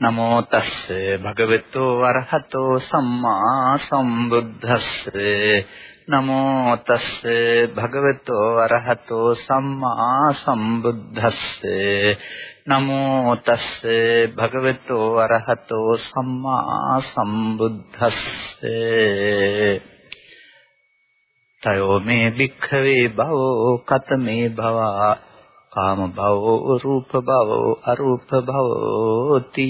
නමෝ තස්ස භගවතු වරහතෝ සම්මා සම්බුද්දස්ස. නමෝ තස්ස භගවතු වරහතෝ සම්මා සම්බුද්දස්ස. නමෝ තස්ස භගවතු වරහතෝ සම්මා සම්බුද්දස්ස. තයෝ මේ භික්ඛවේ භවෝ කතමේ භවා කාම භවෝ රූප භවෝ අරූප භවෝති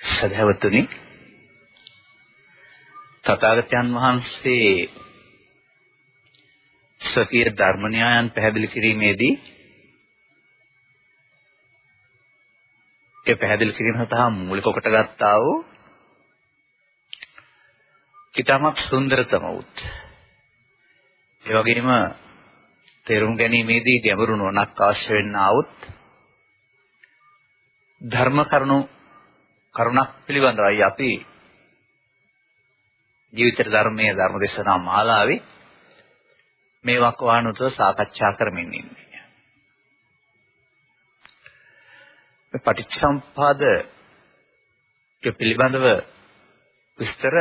සදහවතුනි තථාගතයන් වහන්සේ සතිය ධර්ම න්‍යායන් පැහැදිලි කිරීමේදී ඒ පැහැදිලි කිරීම සඳහා මූලික කොට ගත්තා වූ ඊටමත් සුන්දරතම උත් ඒ වගේම තේරුම් ගැනීමේදී ගැඹුරු නොනක් අවශ්‍ය වෙන්නා වූත් ධර්ම කරුණු කරුණක් පිළිබඳවයි අපි ජීවිත ධර්මයේ ධර්ම දේශනා මාලාවේ මේ වකවානුතව සාකච්ඡා කරමින් ඉන්නේ. මේ පටිච්චසම්පාද පිළිබඳව විස්තර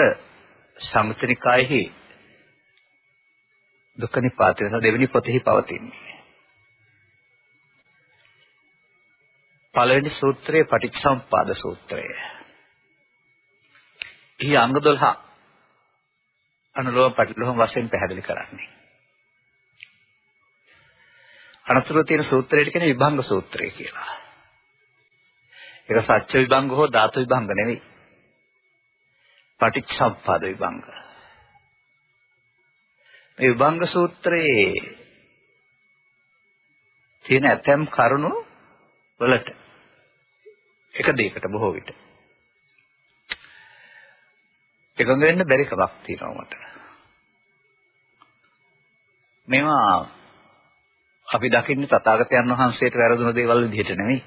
සම්මුතිනිකායෙහි දුක්ඛ නිපාතය සහ දෙවෙනි පොතෙහි පවතින්නේ. පළවෙනි සූත්‍රයේ පටිච්චසමුපාද සූත්‍රය. ඊ අංග 12 අනුලෝම පටිලෝම වශයෙන් පැහැදිලි කරන්නේ. අනතුරු තියෙන සූත්‍රයට කියන විභංග සූත්‍රය කියලා. ඒක සත්‍ය විභංග හෝ ධාතු විභංග නෙවෙයි. පටිච්චසමුපාද විභංග. මේ විභංග සූත්‍රයේ තියෙන ඇතැම් කරුණු වලට එක දෙයකට බොහෝ විට එකඟ වෙන්න බැරි කමක් තියෙනවා මට. මේවා අපි දකින්නේ තථාගතයන් වහන්සේට වැරදුන දේවල් විදිහට නෙවෙයි.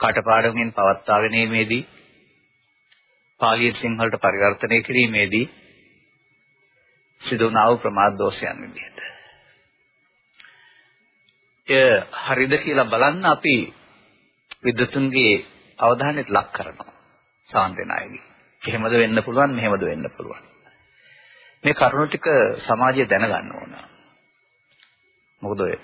කටපාඩමින් පවත්වාගෙන යීමේදී පාලියෙන් සිංහලට පරිවර්තනය කිරීමේදී සිදුවන ආව ප්‍රමාද දෝෂයන් විදිහට. එය හරිද කියලා බලන්න අපි විද්වතුන්ගේ අවධානයට ලක් කරනවා සාන්තනායගේ. එහෙමද වෙන්න පුළුවන් මෙහෙමද වෙන්න පුළුවන්. මේ කරුණු ටික සමාජය දැනගන්න ඕන. මොකද ඔය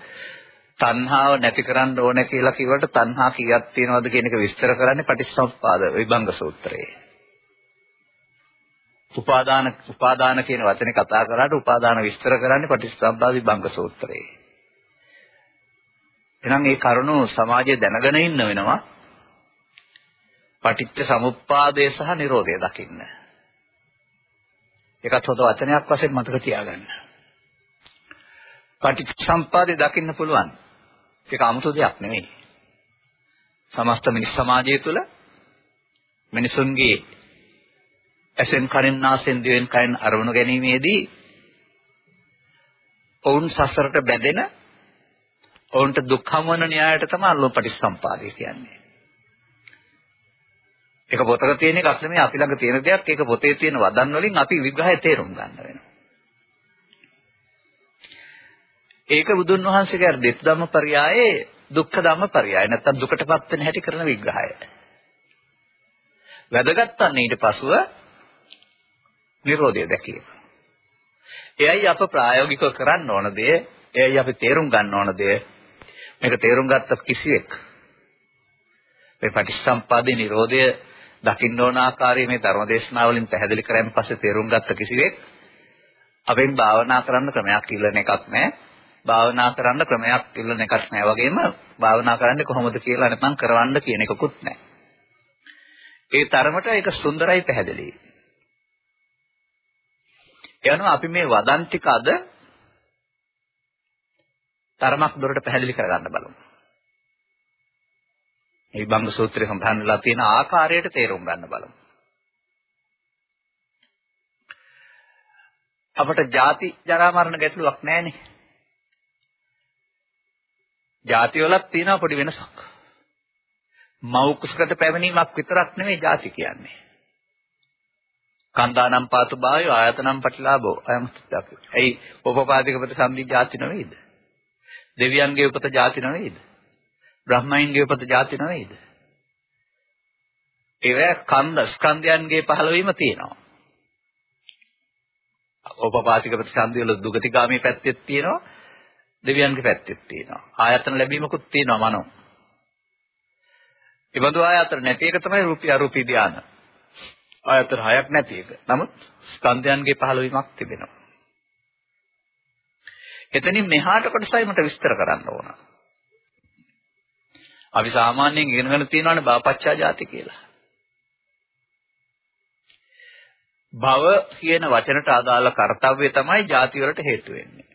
තණ්හාව නැති කරන්න ඕන කියලා කිව්වට තණ්හා කීයක් තියෙනවද කියන එක විස්තර කරන්නේ පටිච්චසමුප්පාද විභංග සූත්‍රයේ. උපාදාන උපාදාන කියන වචනේ කතා කරාට උපාදාන විස්තර කරන්නේ පටිච්චසමුප්පාද විභංග සූත්‍රයේ. එහෙනම් මේ කරුණු සමාජයේ දැනගෙන ඉන්න වෙනවා. පටිච්ච සමුප්පාදය සහ නිරෝධය දකින්න. ඒකත් හොඳ වචනයක් වශයෙන් මතක තියාගන්න. පටිච්ච සම්පාදේ දකින්න පුළුවන්. ඒක 아무තු දෙයක් නෙවෙයි. සමස්ත මිනිස් සමාජය තුළ මිනිසුන්ගේ ඇසෙන් කනෙන් නාසෙන් දිවෙන් කයෙන් අරමුණු ගැනීමේදී ඔවුන් සසරට බැඳෙන ඔවුන්ට දුක් හමුවන න්‍යායයට තමයි ලෝපටිසම්පාදය කියන්නේ. ඒක පොතක තියෙන එකක් නෙමෙයි අපි ළඟ තියෙන දෙයක්. ඒක පොතේ තියෙන වදන් වලින් අපි විග්‍රහය තේරුම් ගන්න වෙනවා. ඒක බුදුන් වහන්සේගේ දෙත් ධම්මපරයයේ දුක්ඛ ධම්මපරයය නැත්තම් දුකටපත් වෙන හැටි කරන විග්‍රහය. වැදගත් වන්නේ ඊට පසුව නිරෝධය දැකීම. එයයි අප ප්‍රායෝගිකව කරන්න ඕන දේ, එයයි අපි තේරුම් ගන්න ඕන දේ. මේක තේරුම් ගත්ත කිසිවෙක් මේ පටිච්චසම්පාදේ නිරෝධය දකින්න ඕන ආකාරය මේ ධර්මදේශනාවලින් පැහැදිලි කරන් පස්සේ තේරුම් ගත්ත කිසිවෙක් අපෙන් භාවනා කරන්න ක්‍රමයක් ඉල්ලන එකක් නැහැ. භාවනා කරන්න ක්‍රමයක් ඉල්ලන එකක් නැහැ. වගේම භාවනා කරන්නේ කොහොමද කියලා නැත්නම් කරවන්න කියන එකකුත් නැහැ. ඒ තරමට ඒක සුන්දරයි පැහැදිලියි. එනවා අපි මේ වදන් ටික අද තරමක් දුරට පැහැදිලි කරගන්න බලමු. මේ බම්බ සූත්‍රය සම්බන්ධ වෙලා තියෙන ආකාරයට තේරුම් ගන්න බලමු. අපට ಜಾති ජරා මරණ ගැටලුවක් නැහැනේ. ಜಾති වලත් තියෙනවා පොඩි වෙනසක්. මෞ කුසකට පැවණීමක් විතරක් නෙමෙයි ಜಾති කියන්නේ. කන්දානම් පාතු භාවය ආයතනම් ප්‍රතිලාභෝ අයම් ස්ථාපි. ඇයි උපපාදික ප්‍රතිසම්දි ಜಾති නෙවෙයිද? දෙවියන්ගේ උපත ಜಾති නෙවෙයිද? බ්‍රහ්මයින්ගේ උපත ಜಾති නෙවෙයිද? ඒවැ කන්ද ස්කන්ධයන්ගේ 15 වීම තියෙනවා. උපපාදික ප්‍රතිසම්දි වල දුගතිගාමී පැත්තෙත් තියෙනවා. දෙවියන්ගේ පැත්තෙත් තියෙනවා. ආයතන ලැබීමකුත් තියෙනවා මනෝ. ඒ බඳු ආයතන නැති එක තමයි රූපී අරූපී ධානය. ආයතන හයක් නැති එක. නමුත් ස්කන්ධයන්ගේ පහළවීමක් තිබෙනවා. එතනින් මෙහාට කොටසයි මට විස්තර කරන්න ඕන. අපි සාමාන්‍යයෙන් ඉගෙනගෙන තියෙනවානේ බාපච්චා ජාති කියලා. භව කියන වචනට අදාළ කාර්යය තමයි ಜಾති වලට හේතු වෙන්නේ.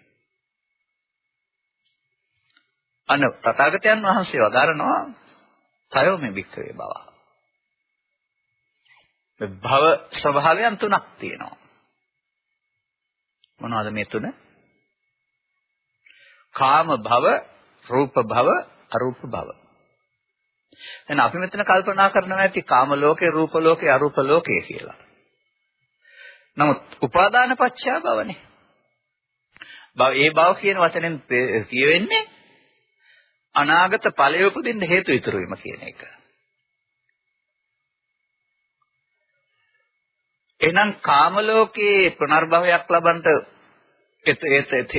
අන තථාගතයන් වහන්සේ වදාරනවා තයෝ මේ වික්‍රේ බව. භව ස්වභාවයන් තුනක් තියෙනවා. මොනවද මේ තුන? කාම භව, රූප භව, අරූප භව. දැන් අපි මෙතන කල්පනා කරනවා ඇති කාම ලෝකේ, රූප ලෝකේ, අරූප ලෝකේ කියලා. නමුත් උපාදාන පත්‍යා භවනේ. භව ඒ භව කියන වචනෙන් කියවෙන්නේ අනාගත ඵලය උපදින්න හේතු ඉතුරු වීම කියන එක. එහෙනම් කාම ලෝකයේ පුනර්භවයක් ලබන්නට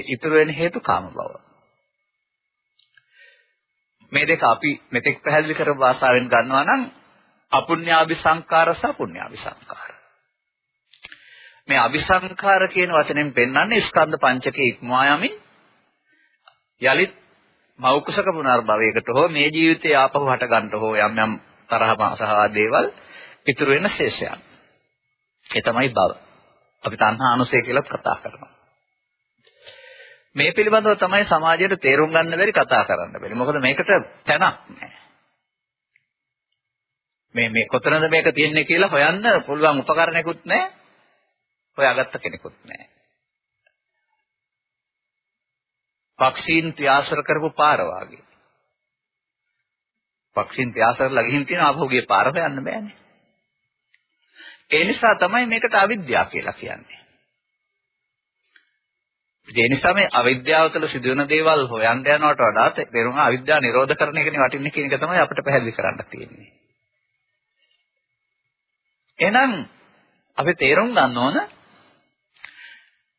ඉතුරු වෙන හේතු කාම භව. මේ දෙක අපි මෙතෙක් පැහැදිලි කරපු භාෂාවෙන් ගන්නවා නම් අපුඤ්ඤාභි සංකාර සහ පුඤ්ඤාභි සංකාර. මේ අபிසංඛාර කියන වචනෙන් පෙන්වන්නේ ස්කන්ධ පංචකයේ ඉක්මවා යමින් යලිත් මෞකසක පුනර්භවයකට හෝ මේ ජීවිතයේ ආපහු හට ගන්නට හෝ යම් යම් තරහ සහ දේවල් ඉතුරු වෙන ශේෂයන්. ඒ තමයි භව. අපි තණ්හා අනුසය කියලාත් කතා කරනවා. මේ පිළිබඳව තමයි සමාජයට තේරුම් ගන්න බැරි කතා කරන්න බැරි. මොකද මේකට තැනක් නැහැ. මේ මේ කොතනද මේක තියෙන්නේ කියලා හොයන්න පුළුවන් උපකරණයක්වත් නැහැ. හොයාගත්ත කෙනෙකුත් නැහැ. පක්ෂීන් ප්‍රයාසර කරපු පාර වාගේ. පක්ෂීන් ප්‍රයාසරලා ගිහින් තියෙන ආපහුගේ පාර හොයන්න බෑනේ. ඒ නිසා තමයි මේකට අවිද්‍යාව කියලා කියන්නේ. ඒ නිසා මේ අවිද්‍යාව තුළ සිදුවෙන දේවල් හොයන්න යනවට වඩා තේරුම අවිද්‍යාව නිරෝධ කරන එකනේ වටින්නේ කියන එක තමයි අපිට පැහැදිලි කරන්න තියෙන්නේ. එහෙනම් අපි තේරුම් ගන්න ඕන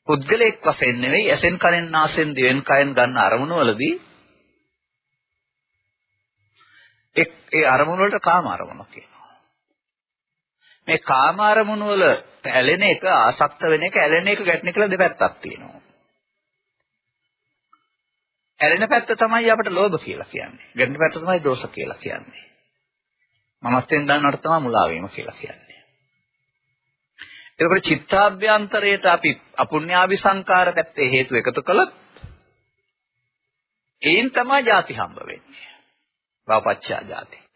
පුද්ගලයෙක් වශයෙන් නෙවෙයි ඇසෙන් කනෙන් නාසෙන් දිවෙන් කයෙන් ගන්න අරමුණු වලදී එක් ඒ අරමුණු වලට කාම අරමුණක් කියනවා. මේ කාම අරමුණු වල ඇලෙන එක ආසක්ත වෙන එක ඇලෙන එක ගැටෙන කියලා දෙපැත්තක් තියෙනවා. ඇලෙන පැත්ත තමයි අපිට ලෝභ කියලා කියන්නේ. ගැටෙන පැත්ත තමයි දෝෂ කියලා කියන්නේ. මමස්තෙන් දන්නවට තමයි මුලා වීම කියලා කියන්නේ. එතකොට චිත්තාභ්‍යන්තරයට අපි අපුඤ්ඤාභි සංකාර පැත්තේ හේතු එකතු කළොත් ඒන් තමයි ಜಾති හම්බ වෙන්නේ. වාපච්චා ಜಾති.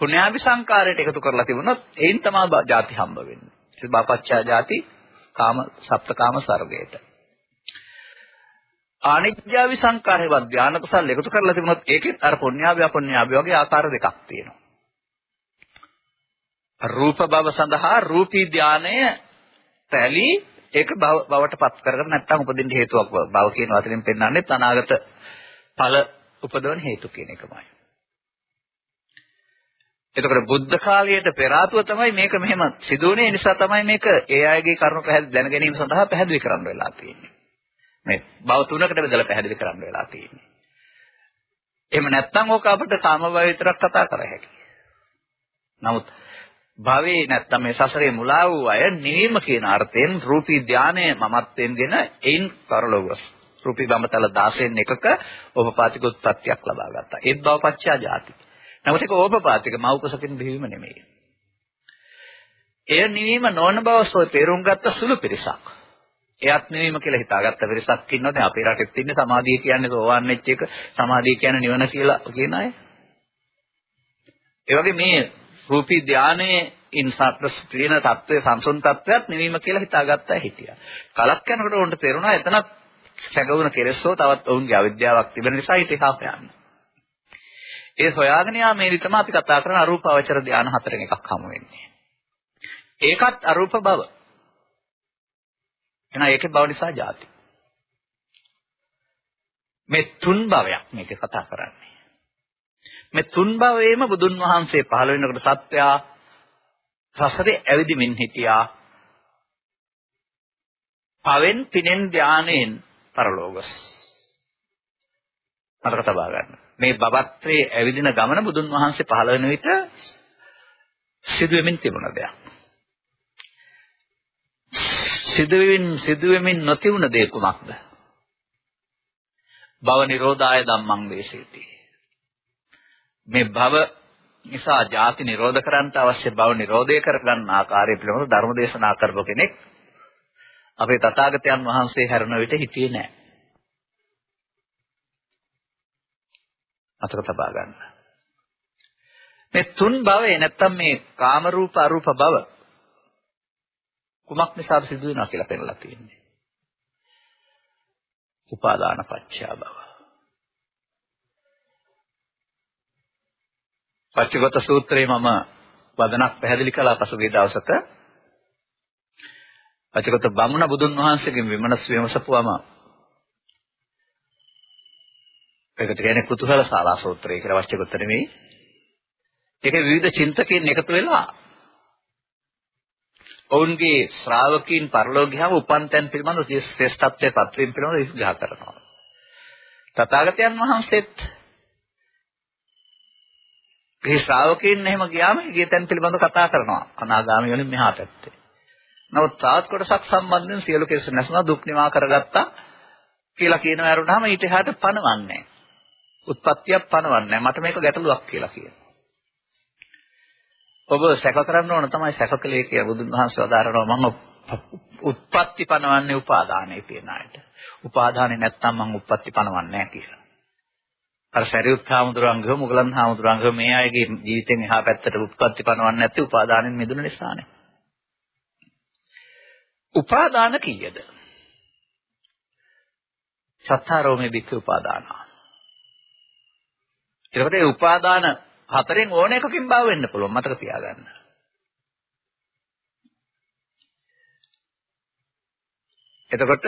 පුඤ්ඤාභි සංකාරයට එකතු කරලා තිබුණොත් ඒන් තමයි ಜಾති හම්බ වෙන්නේ. ඒ වාපච්චා ಜಾති කාම සප්තකාම සර්ගයට. ආනිජ්ජාවි සංකාරේවත් ධානය කුසල් එකතු කරලා තිබුණොත් ඒකෙත් අර පුඤ්ඤාභි අපුඤ්ඤාභි වගේ ආකාර දෙකක් තියෙනවා. රූප භව සඳහා රූපී ධානය පැලි ඒක බවට පත් කරගෙන නැත්නම් උපදින්න හේතුවක් බව කියන වචනෙන් පෙන්වන්නේ අනාගත ඵල උපදවන හේතු කියන එකමයි. එතකොට බුද්ධ කාලයට පෙර ආතුව තමයි මේක මෙහෙම සිදුවුනේ ඒ නිසා තමයි මේක ඒ අයගේ කරුණු පැහැදිලි දැන ගැනීම සඳහා පැහැදිලි කරන්න වෙලා තියෙන්නේ. මේ භව තුනකට බෙදලා පැහැදිලි කරන්න වෙලා තියෙන්නේ. එහෙම නැත්නම් ඕක අපිට කාම භව විතරක් කතා කර හැකියි. නමුත් භවයේ නැත්තම් මේ සසරේ මුලා වූ අය නිවීම කියන අර්ථයෙන් රූපී ධානය මමත්වෙන්ගෙන එයින් කරලොවස් රූපී බඹතල 16න් එකක ඕපපාතික උත්පත්තියක් ලබා ගත්තා. ඒත් භවපච්චා ජාති. නමුත් ඒක ඕපපාතික මෞකසකින් බිහිවීම නෙමෙයි. එය නිවීම නොවන බව සෝ තේරුම් ගත්ත සුළු පිරිසක්. එයත් නිවීම කියලා හිතාගත්ත පිරිසක් ඉන්නවා. දැන් අපේ රටෙත් ඉන්නේ සමාධිය කියන්නේ සෝවාන් වෙච්ච එක, සමාධිය කියන්නේ නිවන කියලා කියන අය. ඒ වගේ මේ රූපී ධානයේ ඉන්සත්ස් තියෙන தත්ත්වයේ සංසුන් தත්ත්වයක් නිවීම කියලා හිතාගත්තා හිටියා. කලක් යනකොට උන්ට තේරුණා එතනත් සැඟවුණ කෙලෙස් හෝ තවත් ඔවුන්ගේ අවිද්‍යාවක් තිබෙන නිසා හිතේ හාපයන්නේ. ඒ හොයාගෙන යාමේදී තමයි අපි කතා කරන අරූප අවචර ධාන හතරෙන් එකක් හමු වෙන්නේ. ඒකත් අරූප බව. එහෙනම් ඒකේ බව නිසා ಜಾති. මේ තුන් භවයක් මේක කතා කරන්නේ. මේ තුන් භවයේම බුදුන් වහන්සේ පහළ වෙනකොට සත්‍යා සසරේ ඇවිදිමින් හිටියා. පවෙන් පිනෙන් ධානයෙන් පරලෝකස්. මතක තබා ගන්න. මේ බබත්‍රයේ ඇවිදින ගමන බුදුන් වහන්සේ පහළ වෙන විට සිදුවෙමින් තිබුණ දෙයක්. සිදුවෙමින් සිදුවෙමින් නොතිබුණ දේ කුමක්ද? භව නිරෝධාය ධම්මං දේශේති. මේ භව නිසා ಜಾති නිරෝධ කරන්නට අවශ්‍ය භව නිරෝධය කරගන්න ආකාරය පිළිබඳව ධර්ම දේශනා කරපු කෙනෙක් අපේ තථාගතයන් වහන්සේ හැරෙන විට හිටියේ නැහැ. අතක තබා ගන්න. මේ තුන් භවයේ නැත්තම් මේ කාම රූප අරූප භව කුමක් නිසාද සිදු වෙනවා කියලා පෙන්නලා තියෙන්නේ. උපාදාන පත්‍යා භව. පච්චගත සූත්‍රයේ මම වදනක් පැහැදිලි කළා පසුගිය දවසක. පච්චගත බමුණ බුදුන් වහන්සේගෙන් විමනස් විමසපුවම ඒකට කියන්නේ කුතුහල ශාලා සූත්‍රය කියලා වච්චගත නෙමෙයි. ඒකේ විවිධ චින්තකයන් එකතු වෙලා ඔවුන්ගේ ශ්‍රාවකීන් පරලෝක ගියාම උපන් තැන් පිළිබඳව ශ්‍රේෂ්ඨත්වයේ පත්වීම පිළිබඳව විග්‍රහ කරනවා. තථාගතයන් වහන්සේත් ඒ ශ්‍රාවකයන් එහෙම ගියාම ඒ තැන් පිළිබඳව කතා කරනවා. අනාගාමී වලින් මෙහා පැත්තේ. නමුත් තාත් කොටසක් සම්බන්ධයෙන් සියලු කෙලෙස් නැසුණා දුක් නිවා කරගත්තා කියලා කියනවා අරුණාම ඊට එහාට පණවන්නේ උත්පත්තියක් පණවන්නේ මට මේක ගැටලුවක් කියලා කියනවා. ඔබ සැක කරන්න ඕන තමයි සැකකලේ කියලා බුදුන් වහන්සේ වදාරනවා මම උත්පත්ති පණවන්නේ උපාදානයේ තියෙන අයට. උපාදානේ නැත්තම් මම උත්පත්ති පණවන්නේ නැහැ කියලා. අර සරියුත් හාමුදුරන්ගව මුගලන් හාමුදුරන්ගව මේ අයගේ ජීවිතෙන් එහා පැත්තට උත්පත්ති පණවන්නේ නැති උපාදානෙන් මිදුණ නිසානේ. උපාදාන කීයද? සත්තාරෝමේ බික්ක උපාදාන. එතකොට ඒ උපාදාන හතරෙන් ඕන එකකින් බව වෙන්න පුළුවන් මතක තියාගන්න. එතකොට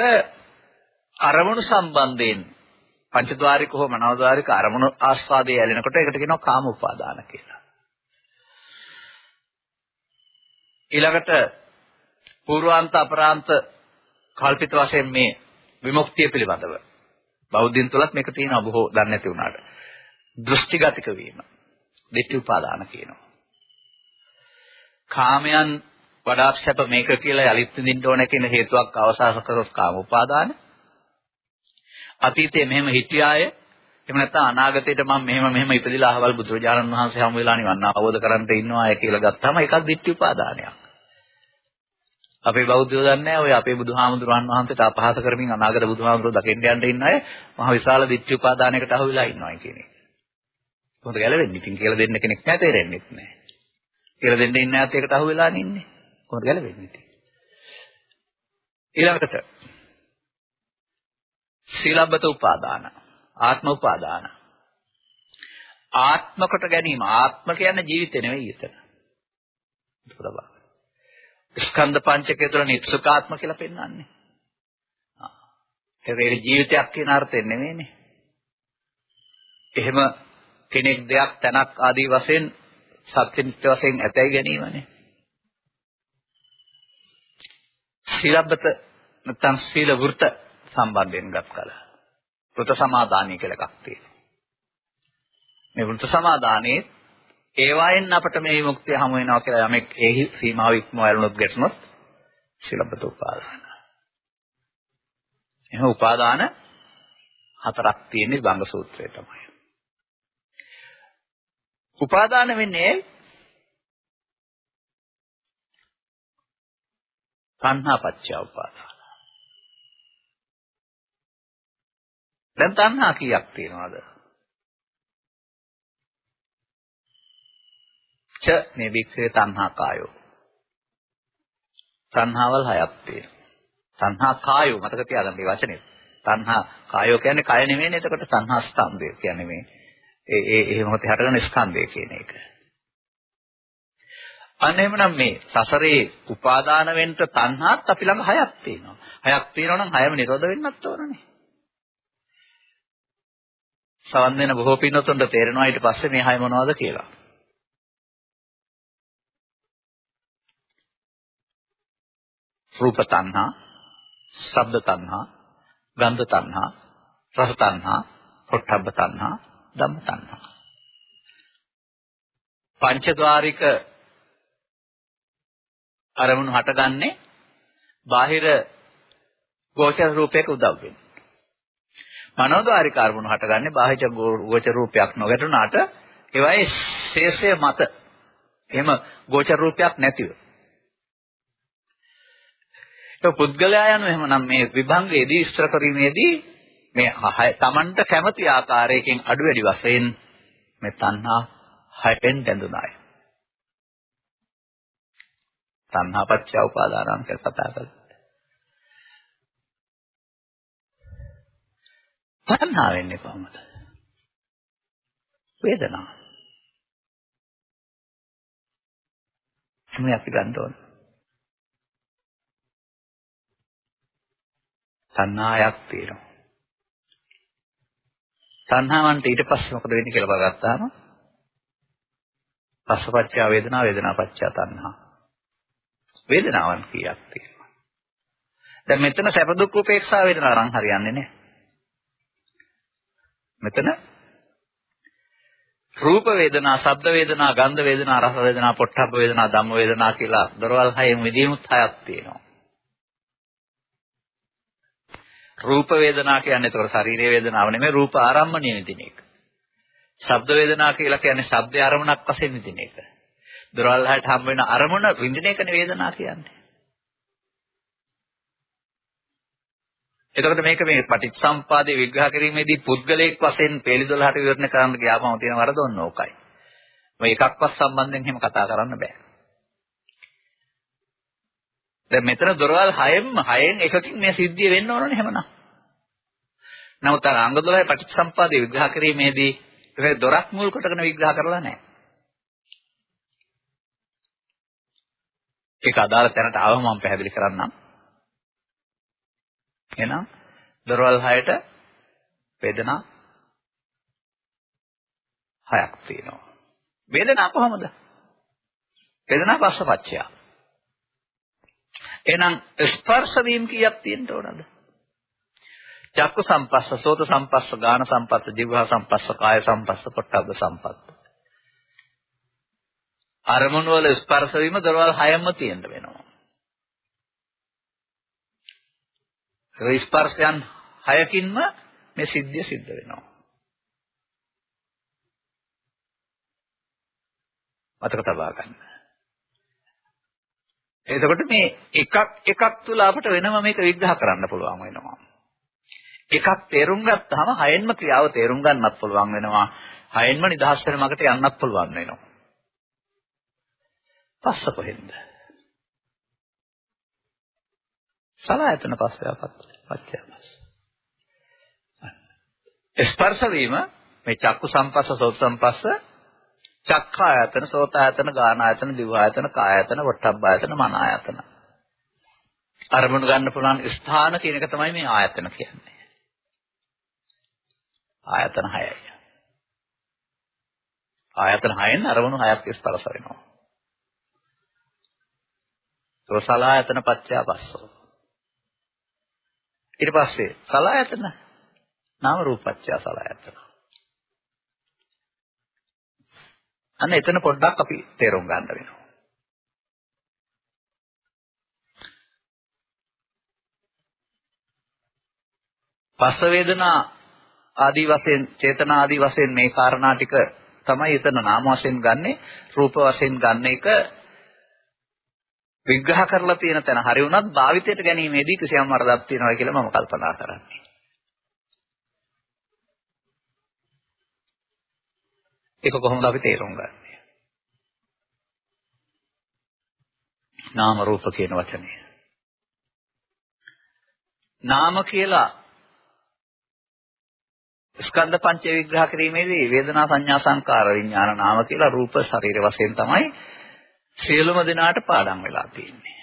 අරමුණු සම්බන්ධයෙන් පංචද්වාරික හෝ මනෝද්වාරික අරමුණු ආස්වාදයේ ඇලෙනකොට ඒකට කියනවා කාම උපාදාන කියලා. ඊළඟට පූර්වාන්ත අපරාන්ත කල්පිත වශයෙන් මේ විමුක්තිය පිළිබඳව බෞද්ධින් තුලත් මේක තියෙනවා බොහෝ දන්නේ නැති වුණාට. දෘෂ්ටිගතික වීම. දිට්ඨි උපාදාන කියනවා. කාමයන් වඩාත් සැප මේක කියලා යලිත් විඳින්න ඕන කියන හේතුවක් අවසාස කරොත් කාම උපාදාන. අතීතයේ මෙහෙම හිටියාය එහෙම නැත්නම් අනාගතේට මම මෙහෙම මෙහෙම ඉපදිලා අහවල් බුදුරජාණන් වහන්සේ හමු වෙලා නිවන් අවබෝධ කරගන්න ඉන්නවා කියලා ගත්තාම ඒකත් දිට්ඨි උපාදානයක්. අපේ බෞද්ධයෝ දන්නේ ඔය අපේ බුදුහාමුදුරන් වහන්සේට අපහාස කරමින් අනාගත බුදුහාමුදුරුවෝ දකින්න යන්න ඉන්න අය මහ විශාල දිට්ඨි උපාදානයකට අහු වෙලා ඉන්නවා කියන එක. කොහොමද ගැලවෙන්නේ? ඉතින් කියලා දෙන්න කෙනෙක් නැහැ තේරෙන්නේ නැහැ. කියලා දෙන්න ඉන්න ඇත් ඒකට අහු වෙලා ඉන්නේ. කොහොමද ගැලවෙන්නේ ඉතින්? ඊළඟට සීලබ්බත උපාදාන ආත්ම උපාදාන ආත්ම කොට ගැනීම ආත්ම කියන්නේ ජීවිතේ නෙවෙයි එතන. ස්කන්ධ පංචකය තුළ නිත්සුකාත්ම කියලා පෙන්වන්නේ. ඒක ජීවිතයක් කියන අර්ථයෙන් නෙවෙයිනේ. එහෙම කෙනෙක් දෙයක් තැනක් ආදී වශයෙන් සත්‍ය නිත්‍ය වශයෙන් ඇතැයි ගැනීමනේ. සීලබ්බත නැත්නම් සීල වෘත සම්බන්ධයෙන් ගත් කල. වෘත සමාදානිය කියලා එකක් තියෙනවා. මේ වෘත සමාදානයේ ඒවායින් අපට මේ විමුක්තිය හමු වෙනවා කියලා යමෙක් ඒ සීමාව ඉක්මව යනොත් ගැටුනොත් සීලබ්බත උපාදාන. එහෙනම් උපාදාන හතරක් තියෙන විභංග සූත්‍රය තමයි. උපාදාන වෙන්නේ තණ්හා පත්‍ය උපාදාන. දැන් තණ්හා කීයක් තියෙනවද? ච මේ වික්‍රේ තණ්හා කායෝ. තණ්හාවල් හයක් තියෙනවා. තණ්හා කායෝ මතක තියාගන්න මේ වචනේ. තණ්හා කායෝ කියන්නේ කය නෙමෙයිනේ එතකොට තණ්හා ස්කන්ධය කියන්නේ මේ ඒ ඒ එහෙම මොකද හටගන්න ස්කන්ධය කියන එක. අන්න එහෙමනම් මේ සසරේ උපාදාන වෙන්න තණ්හාත් අපි ළඟ හයක් තියෙනවා. හයක් තියෙනවා නම් හයම නිරෝධ වෙන්නත් ඕනනේ. සවන් දෙන බොහෝ පින්නතුන්ට තේරෙනවා ඊට පස්සේ මේ හය මොනවද කියලා. රූප තණ්හා, ශබ්ද තණ්හා, ගන්ධ තණ්හා, රස තණ්හා, පොට්ටබ්බ තණ්හා, ධම්ම තණ්හා. පංචද්වාරික අරමුණු හටගන්නේ බාහිර ගෝචර රූපයක උදව්වෙන්. මනෝද්වාරික අරමුණු හටගන්නේ බාහිර ගෝචර රූපයක් නොගැටුණාට ඒවායේ ශේෂය මත එහෙම ගෝචර රූපයක් නැතිව. ඒ පුද්ගලයා යන එහෙමනම් මේ විභංගයේදී ඉස්තර කිරීමේදී මේ තමන්ට කැමති ආකාරයකින් අඩු වැඩි වශයෙන් මේ තණ්හා හයෙන් බැඳුනායි. තණ්හා පත්‍ය උපාදානං කියලා කතා කරලා. තණ්හා වෙන්නේ කොහොමද? වේදනාව. මේ අපි ගන්න ඕන. තණ්හාවක් තියෙනවා. තණ්හාවන්ට ඊට පස්සේ මොකද වෙන්නේ කියලා බලගත්තාම පස්සපච්චය වේදනා වේදනාපච්චය තණ්හා. වේදනාවන් කීයක් තියෙනවා. දැන් මෙතන සැප දුක් උපේක්ෂා වේදනා අරන් හරියන්නේ නැහැ. මෙතන රූප වේදනා, ශබ්ද වේදනා, ගන්ධ වේදනා, රස වේදනා, පොට්ටබ්බ වේදනා, ධම්ම වේදනා කියලා දොරවල් හයෙන් විදිනුත් හයක් තියෙනවා. රූප වේදනා කියන්නේ ඒතකොට ශරීරයේ වේදනාව නෙමෙයි රූප ආරම්මණය විදින එක. ශබ්ද වේදනා කියලා කියන්නේ ශබ්ද ආරමුණක් වශයෙන් විදින එක. දොරවල් හයට හම් වෙන අරමුණ විඳින එකනේ වේදනා කියන්නේ. එතකොට මේක මේ පටිච්චසම්පාදේ විග්‍රහ කිරීමේදී පුද්ගලයෙක් වශයෙන් පේලි 12ට විවරණය කරන්න ගියාම තියෙන වරද ඔන්න ඕකයි. මේ එකක්වත් සම්බන්ධයෙන් එහෙම කතා කරන්න බෑ. දැන් මෙතන දොරවල් 6ෙන්ම 6ෙන් එකකින් මේ සිද්ධිය වෙන්න ඕනනේ එහෙමනම්. නමුත් අර අංග 12 පටිච්චසම්පාදේ විග්‍රහ කිරීමේදී ඒක දොරක් මුල් කොටගෙන විග්‍රහ කරලා නැහැ. ඒක අදාළ තැනට ආවම මම පැහැදිලි කරන්නම්. එහෙනම් දොරවල් 6ට වේදනා 6ක් තියෙනවා. වේදනා කොහොමද? වේදනා පස්සපච්චය. එහෙනම් ස්පර්ශ වීම කීයක් තියෙන්න ඕනද? චක්ක සම්පස්ස, සෝත සම්පස්ස, ගාන සම්පස්ස, જીවහා සම්පස්ස, කාය සම්පස්ස, පොට්ටබ්බ සම්පස්ස. අරමුණු වල ස්පර්ශ වීම දරවල් හයම තියෙන්න වෙනවා. ඒ ස්පර්ශයන් හයකින්ම මේ සිද්ධිය සිද්ධ වෙනවා. මතක තබා ගන්න. එතකොට මේ එකක් එකක් තුල අපිට වෙනම මේක විග්‍රහ කරන්න පුළුවන් වෙනවා. එකක් තේරුම් ගත්තාම හයෙන්ම ක්‍රියාව තේරුම් ගන්නත් පුළුවන් වෙනවා. හයෙන්ම නිදහස් වෙන මගට යන්නත් පුළුවන් වෙනවා. පස්ස කොහෙන්ද? සලආයතන පස්සයපත් පච්චයපස්. ස්පර්ශ වීම මේ චක්කු සම්පස්ස සෝත සම්පස්ස චක්ඛායතන සෝතායතන ගානායතන දිවායතන කායයතන වට්ටබ්බායතන මනායතන අරමුණු ගන්න පුළුවන් ස්ථාන කියන එක තමයි මේ ආයතන කියන්නේ ආයතන 6යි ආයතන 6ෙන් අරමුණු 6ක් ස්පර්ශ වෙනවා සලායතන පත්‍යා පස්සෝ. ඊට පස්සේ සලායතන නාම රූපත්‍යා සලායතන. අන්න එතන පොඩ්ඩක් අපි තේරුම් ගන්න වෙනවා. පස්ස වේදනා ආදී වශයෙන් චේතනා ආදී වශයෙන් මේ කාරණා ටික තමයි එතන නාම වශයෙන් ගන්නෙ රූප වශයෙන් ගන්න එක විග්‍රහ කරලා තියෙන තැන හරි වුණත් භාවිතයට ගැනීමේදී කිසියම් වරදක් තියෙනවා කියලා මම කල්පනා කරන්නේ. ඒක කොහොමද අපි තේරුම් ගන්නේ? නාම රූප කියන වචනේ. නාම කියලා ස්කන්ධ පංචය විග්‍රහ කිරීමේදී වේදනා සංඥා සංකාර විඥාන නාම කියලා රූප ශරීර වශයෙන් තමයි සියලුම දෙනාට පාඩම් වෙලා තියෙන්නේ.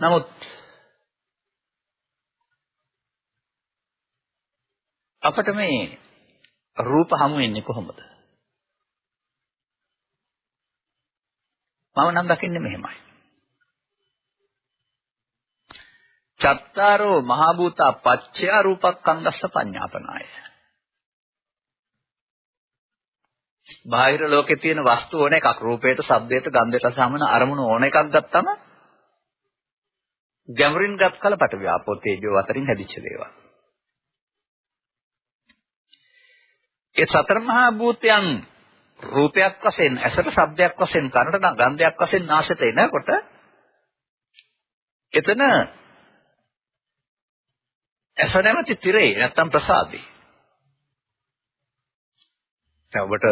නමුත් අපිට මේ රූප හමු වෙන්නේ කොහොමද? මම නම් දකින්නේ මෙහෙමයි. චත්තාරෝ මහා භූතා පච්චය රූපක්ඛන්දස්ස පඤ්ඤාපනාය. බාහිර ලෝකේ තියෙන වස්තු ඕන එකක් රූපයට, ශබ්දයට, ගන්ධයට සමන අරමුණු ඕන එකක් ගත්තම ගැඹුරින් ගත් කල පට ව්‍යාපෝ තේජෝ අතරින් හැදිච්ච දේවල්. ඒ සතර මහා භූතයන් රූපයක් වශයෙන් ඇසට ශබ්දයක් වශයෙන් කනට ගන්ධයක් වශයෙන් නාසයට එනකොට එතන ඇස නැමැති තිරේ නැත්තම් ප්‍රසාදේ. දැන් ඔබට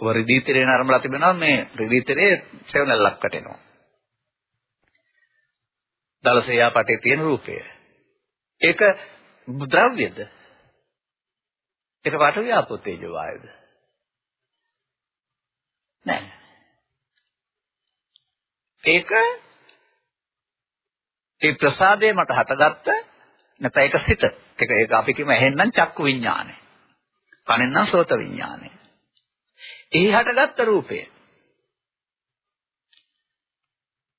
වරිදී තිරේ නරඹලා තිබෙනවා මේ රිදී තිරේ සෙවණැල්ලක් කටෙනවා දලසෙයා පටේ තියෙන රූපය. ඒක ද්‍රව්‍යද ඒක වට ව්‍යාපෝ තේජෝ වායුද නෑ. ඒක ඒ ප්‍රසාදේ මට හටගත්ත නැත්නම් ඒක සිත. ඒක ඒක අපි කියමු ඇහෙන්නම් චක්කු විඥානය. කනෙන්නම් සෝත විඥානය. එහි හටගත්ත රූපය.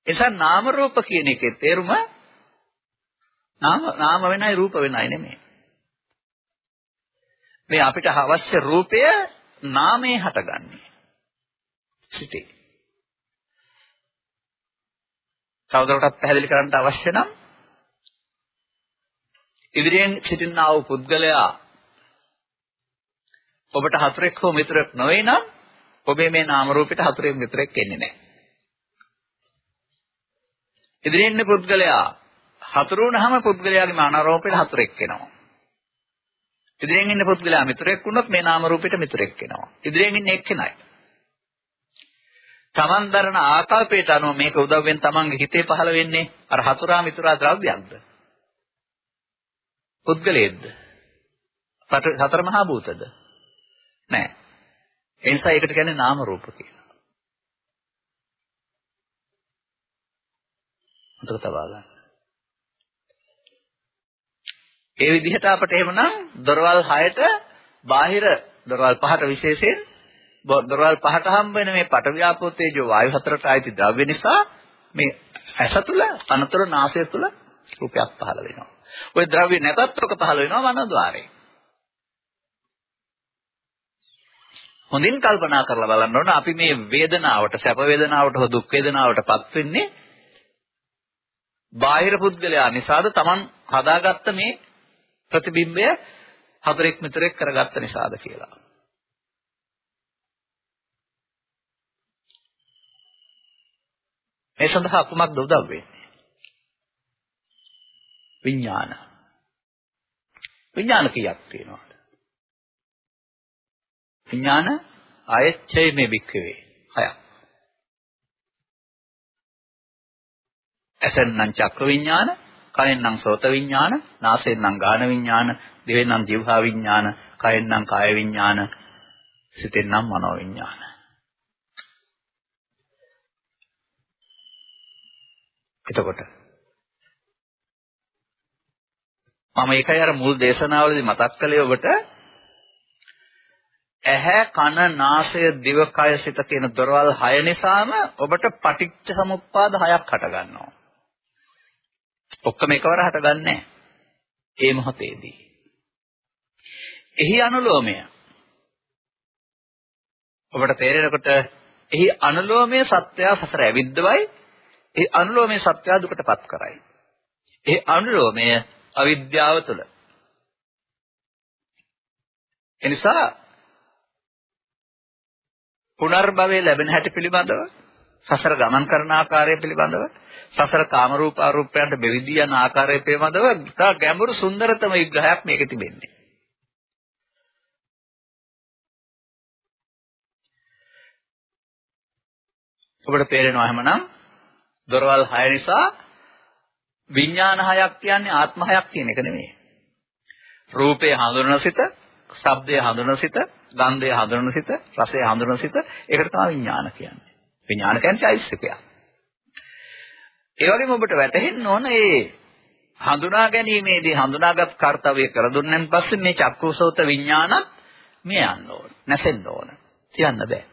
එසා නාම රූප කියන එකේ තේරුම නාම නාම වෙනයි රූප වෙනයි නෙමෙයි. මේ අපිට අවශ්‍ය රූපය නාමයේ හටගන්නේ. සිටේ. තවදුරටත් පැහැදිලි කරන්න අවශ්‍ය නම් ඉදිරියෙන් සිටිනා වූ පුද්ගලයා ඔබට හතුරෙක් හෝ මිතුරෙක් නොවේ නම් ඔබේ මේ නාම රූපෙට හතුරෙක් මිතුරෙක් එන්නේ නැහැ. ඉදිරියෙන් ඉන්න පුද්ගලයා හතුරු වුණාම පුද්ගලයාගේ මානරෝපෙට හතුරෙක් වෙනවා. ඉදිරියෙන් ඉන්න පුද්ගලයා මිතුරෙක් වුණොත් මේ නාම රූපෙට මිතුරෙක් වෙනවා. ඉදිරියෙන් ඉන්නේ එක්කෙනයි. තමන් දරන ආකල්පයට අනුව මේක උදව්වෙන් තමන්ගේ හිතේ පහළ වෙන්නේ අර හතුරා මිතුරා ද්‍රව්‍යයක්ද? පුද්ගලයෙක්ද? සතර මහා භූතද? නෑ. ඒ නිසා ඒකට කියන්නේ නාම රූප කියලා. උතර තබා ගන්න. ඒ විදිහට අපට එහෙමනම් දොරවල් 6ට බාහිර දොරවල් 5ට විශේෂයෙන් දොරවල් 5ට හම්බ වෙන මේ පටවියාපෝ තේජෝ වායු හතරට ආйти ද්‍රව්‍ය නිසා මේ ඇස තුල අනතර නාසය තුල රූපයක් පහළ වෙනවා. ওই ද්‍රව්‍ය නැතත් ඔක පහළ වෙනවා මනෝද්වාරයෙන්. හොඳින් කල්පනා කරලා බලන්න ඕන අපි මේ වේදනාවට සැප වේදනාවට හෝ දුක් වේදනාවටපත් වෙන්නේ බාහිර පුද්ගලයා නිසාද Taman හදාගත්ත මේ ප්‍රතිබිම්බය හතරෙක් මෙතරෙක් කරගත්ත නිසාද කියලා. මේ සඳහා කුමක්ද උදව් වෙන්නේ? විඥාන. විඥාන කීයක් තියෙනවද? විඥාන ආයච්ඡය මේ වික්කවේ හයක්. ඇසෙන් නම් චක්ක විඥාන, කනෙන් නම් සෝත විඥාන, නාසයෙන් නම් ගාන විඥාන, දිවෙන් නම් જીවහා විඥාන, කයෙන් නම් කාය විඥාන, සිතෙන් නම් මනෝ විඥාන. එතකොට මම ඒකයි අර මුල් දේශනාවලදී මතක් කළේ ඔබට ඇහැ කන නාසය දිව කය සිත කියන දොරවල් 6 නිසාම ඔබට පටිච්ච සමුප්පාද 6ක් හට ගන්නවා. ඔක්කොම එකවර හටගන්නේ ඒ මොහොතේදී. එහි අනුලෝමය ඔබට තේරෙනකොට එහි අනුලෝමයේ සත්‍යය සතර ඇවිද්දවයි ඒ අනුලෝමයේ සත්‍ය දුකටපත් කරයි. ඒ අනුලෝමය අවිද්‍යාව තුළ. එනිසා පුනර්භවයේ ලැබෙන හැටි පිළිබඳව සසර ගමන් කරන ආකාරය පිළිබඳව සසර කාම රූප අරූපයන්ට බෙවිදී යන ආකාරය පිළිබඳව ඉතා ගැඹුරු සුන්දරතම විග්‍රහයක් මේකේ තිබෙන්නේ. ඔබට තේරෙනවා එහෙමනම් දොරවල් 6 නිසා විඥාන හයක් කියන්නේ ආත්ම හයක් කියන එක නෙමෙයි. රූපය හඳුනන සිත, ශබ්දය හඳුනන සිත, ගන්ධය හඳුනන සිත, රසය හඳුනන සිත, ඒකට තමයි විඥාන කියන්නේ. විඥාන කියන්නේ චෛතසිකයක්. ඒ වගේම ඔබට වැටහෙන්න ඕන මේ හඳුනා ගැනීමේදී හඳුනාගත් කාර්යය කර දුන්නන් පස්සේ මේ චක්කුසෝත විඥානත් මේ යන්න ඕන. නැසෙන්න ඕන. තියන්න බෑ.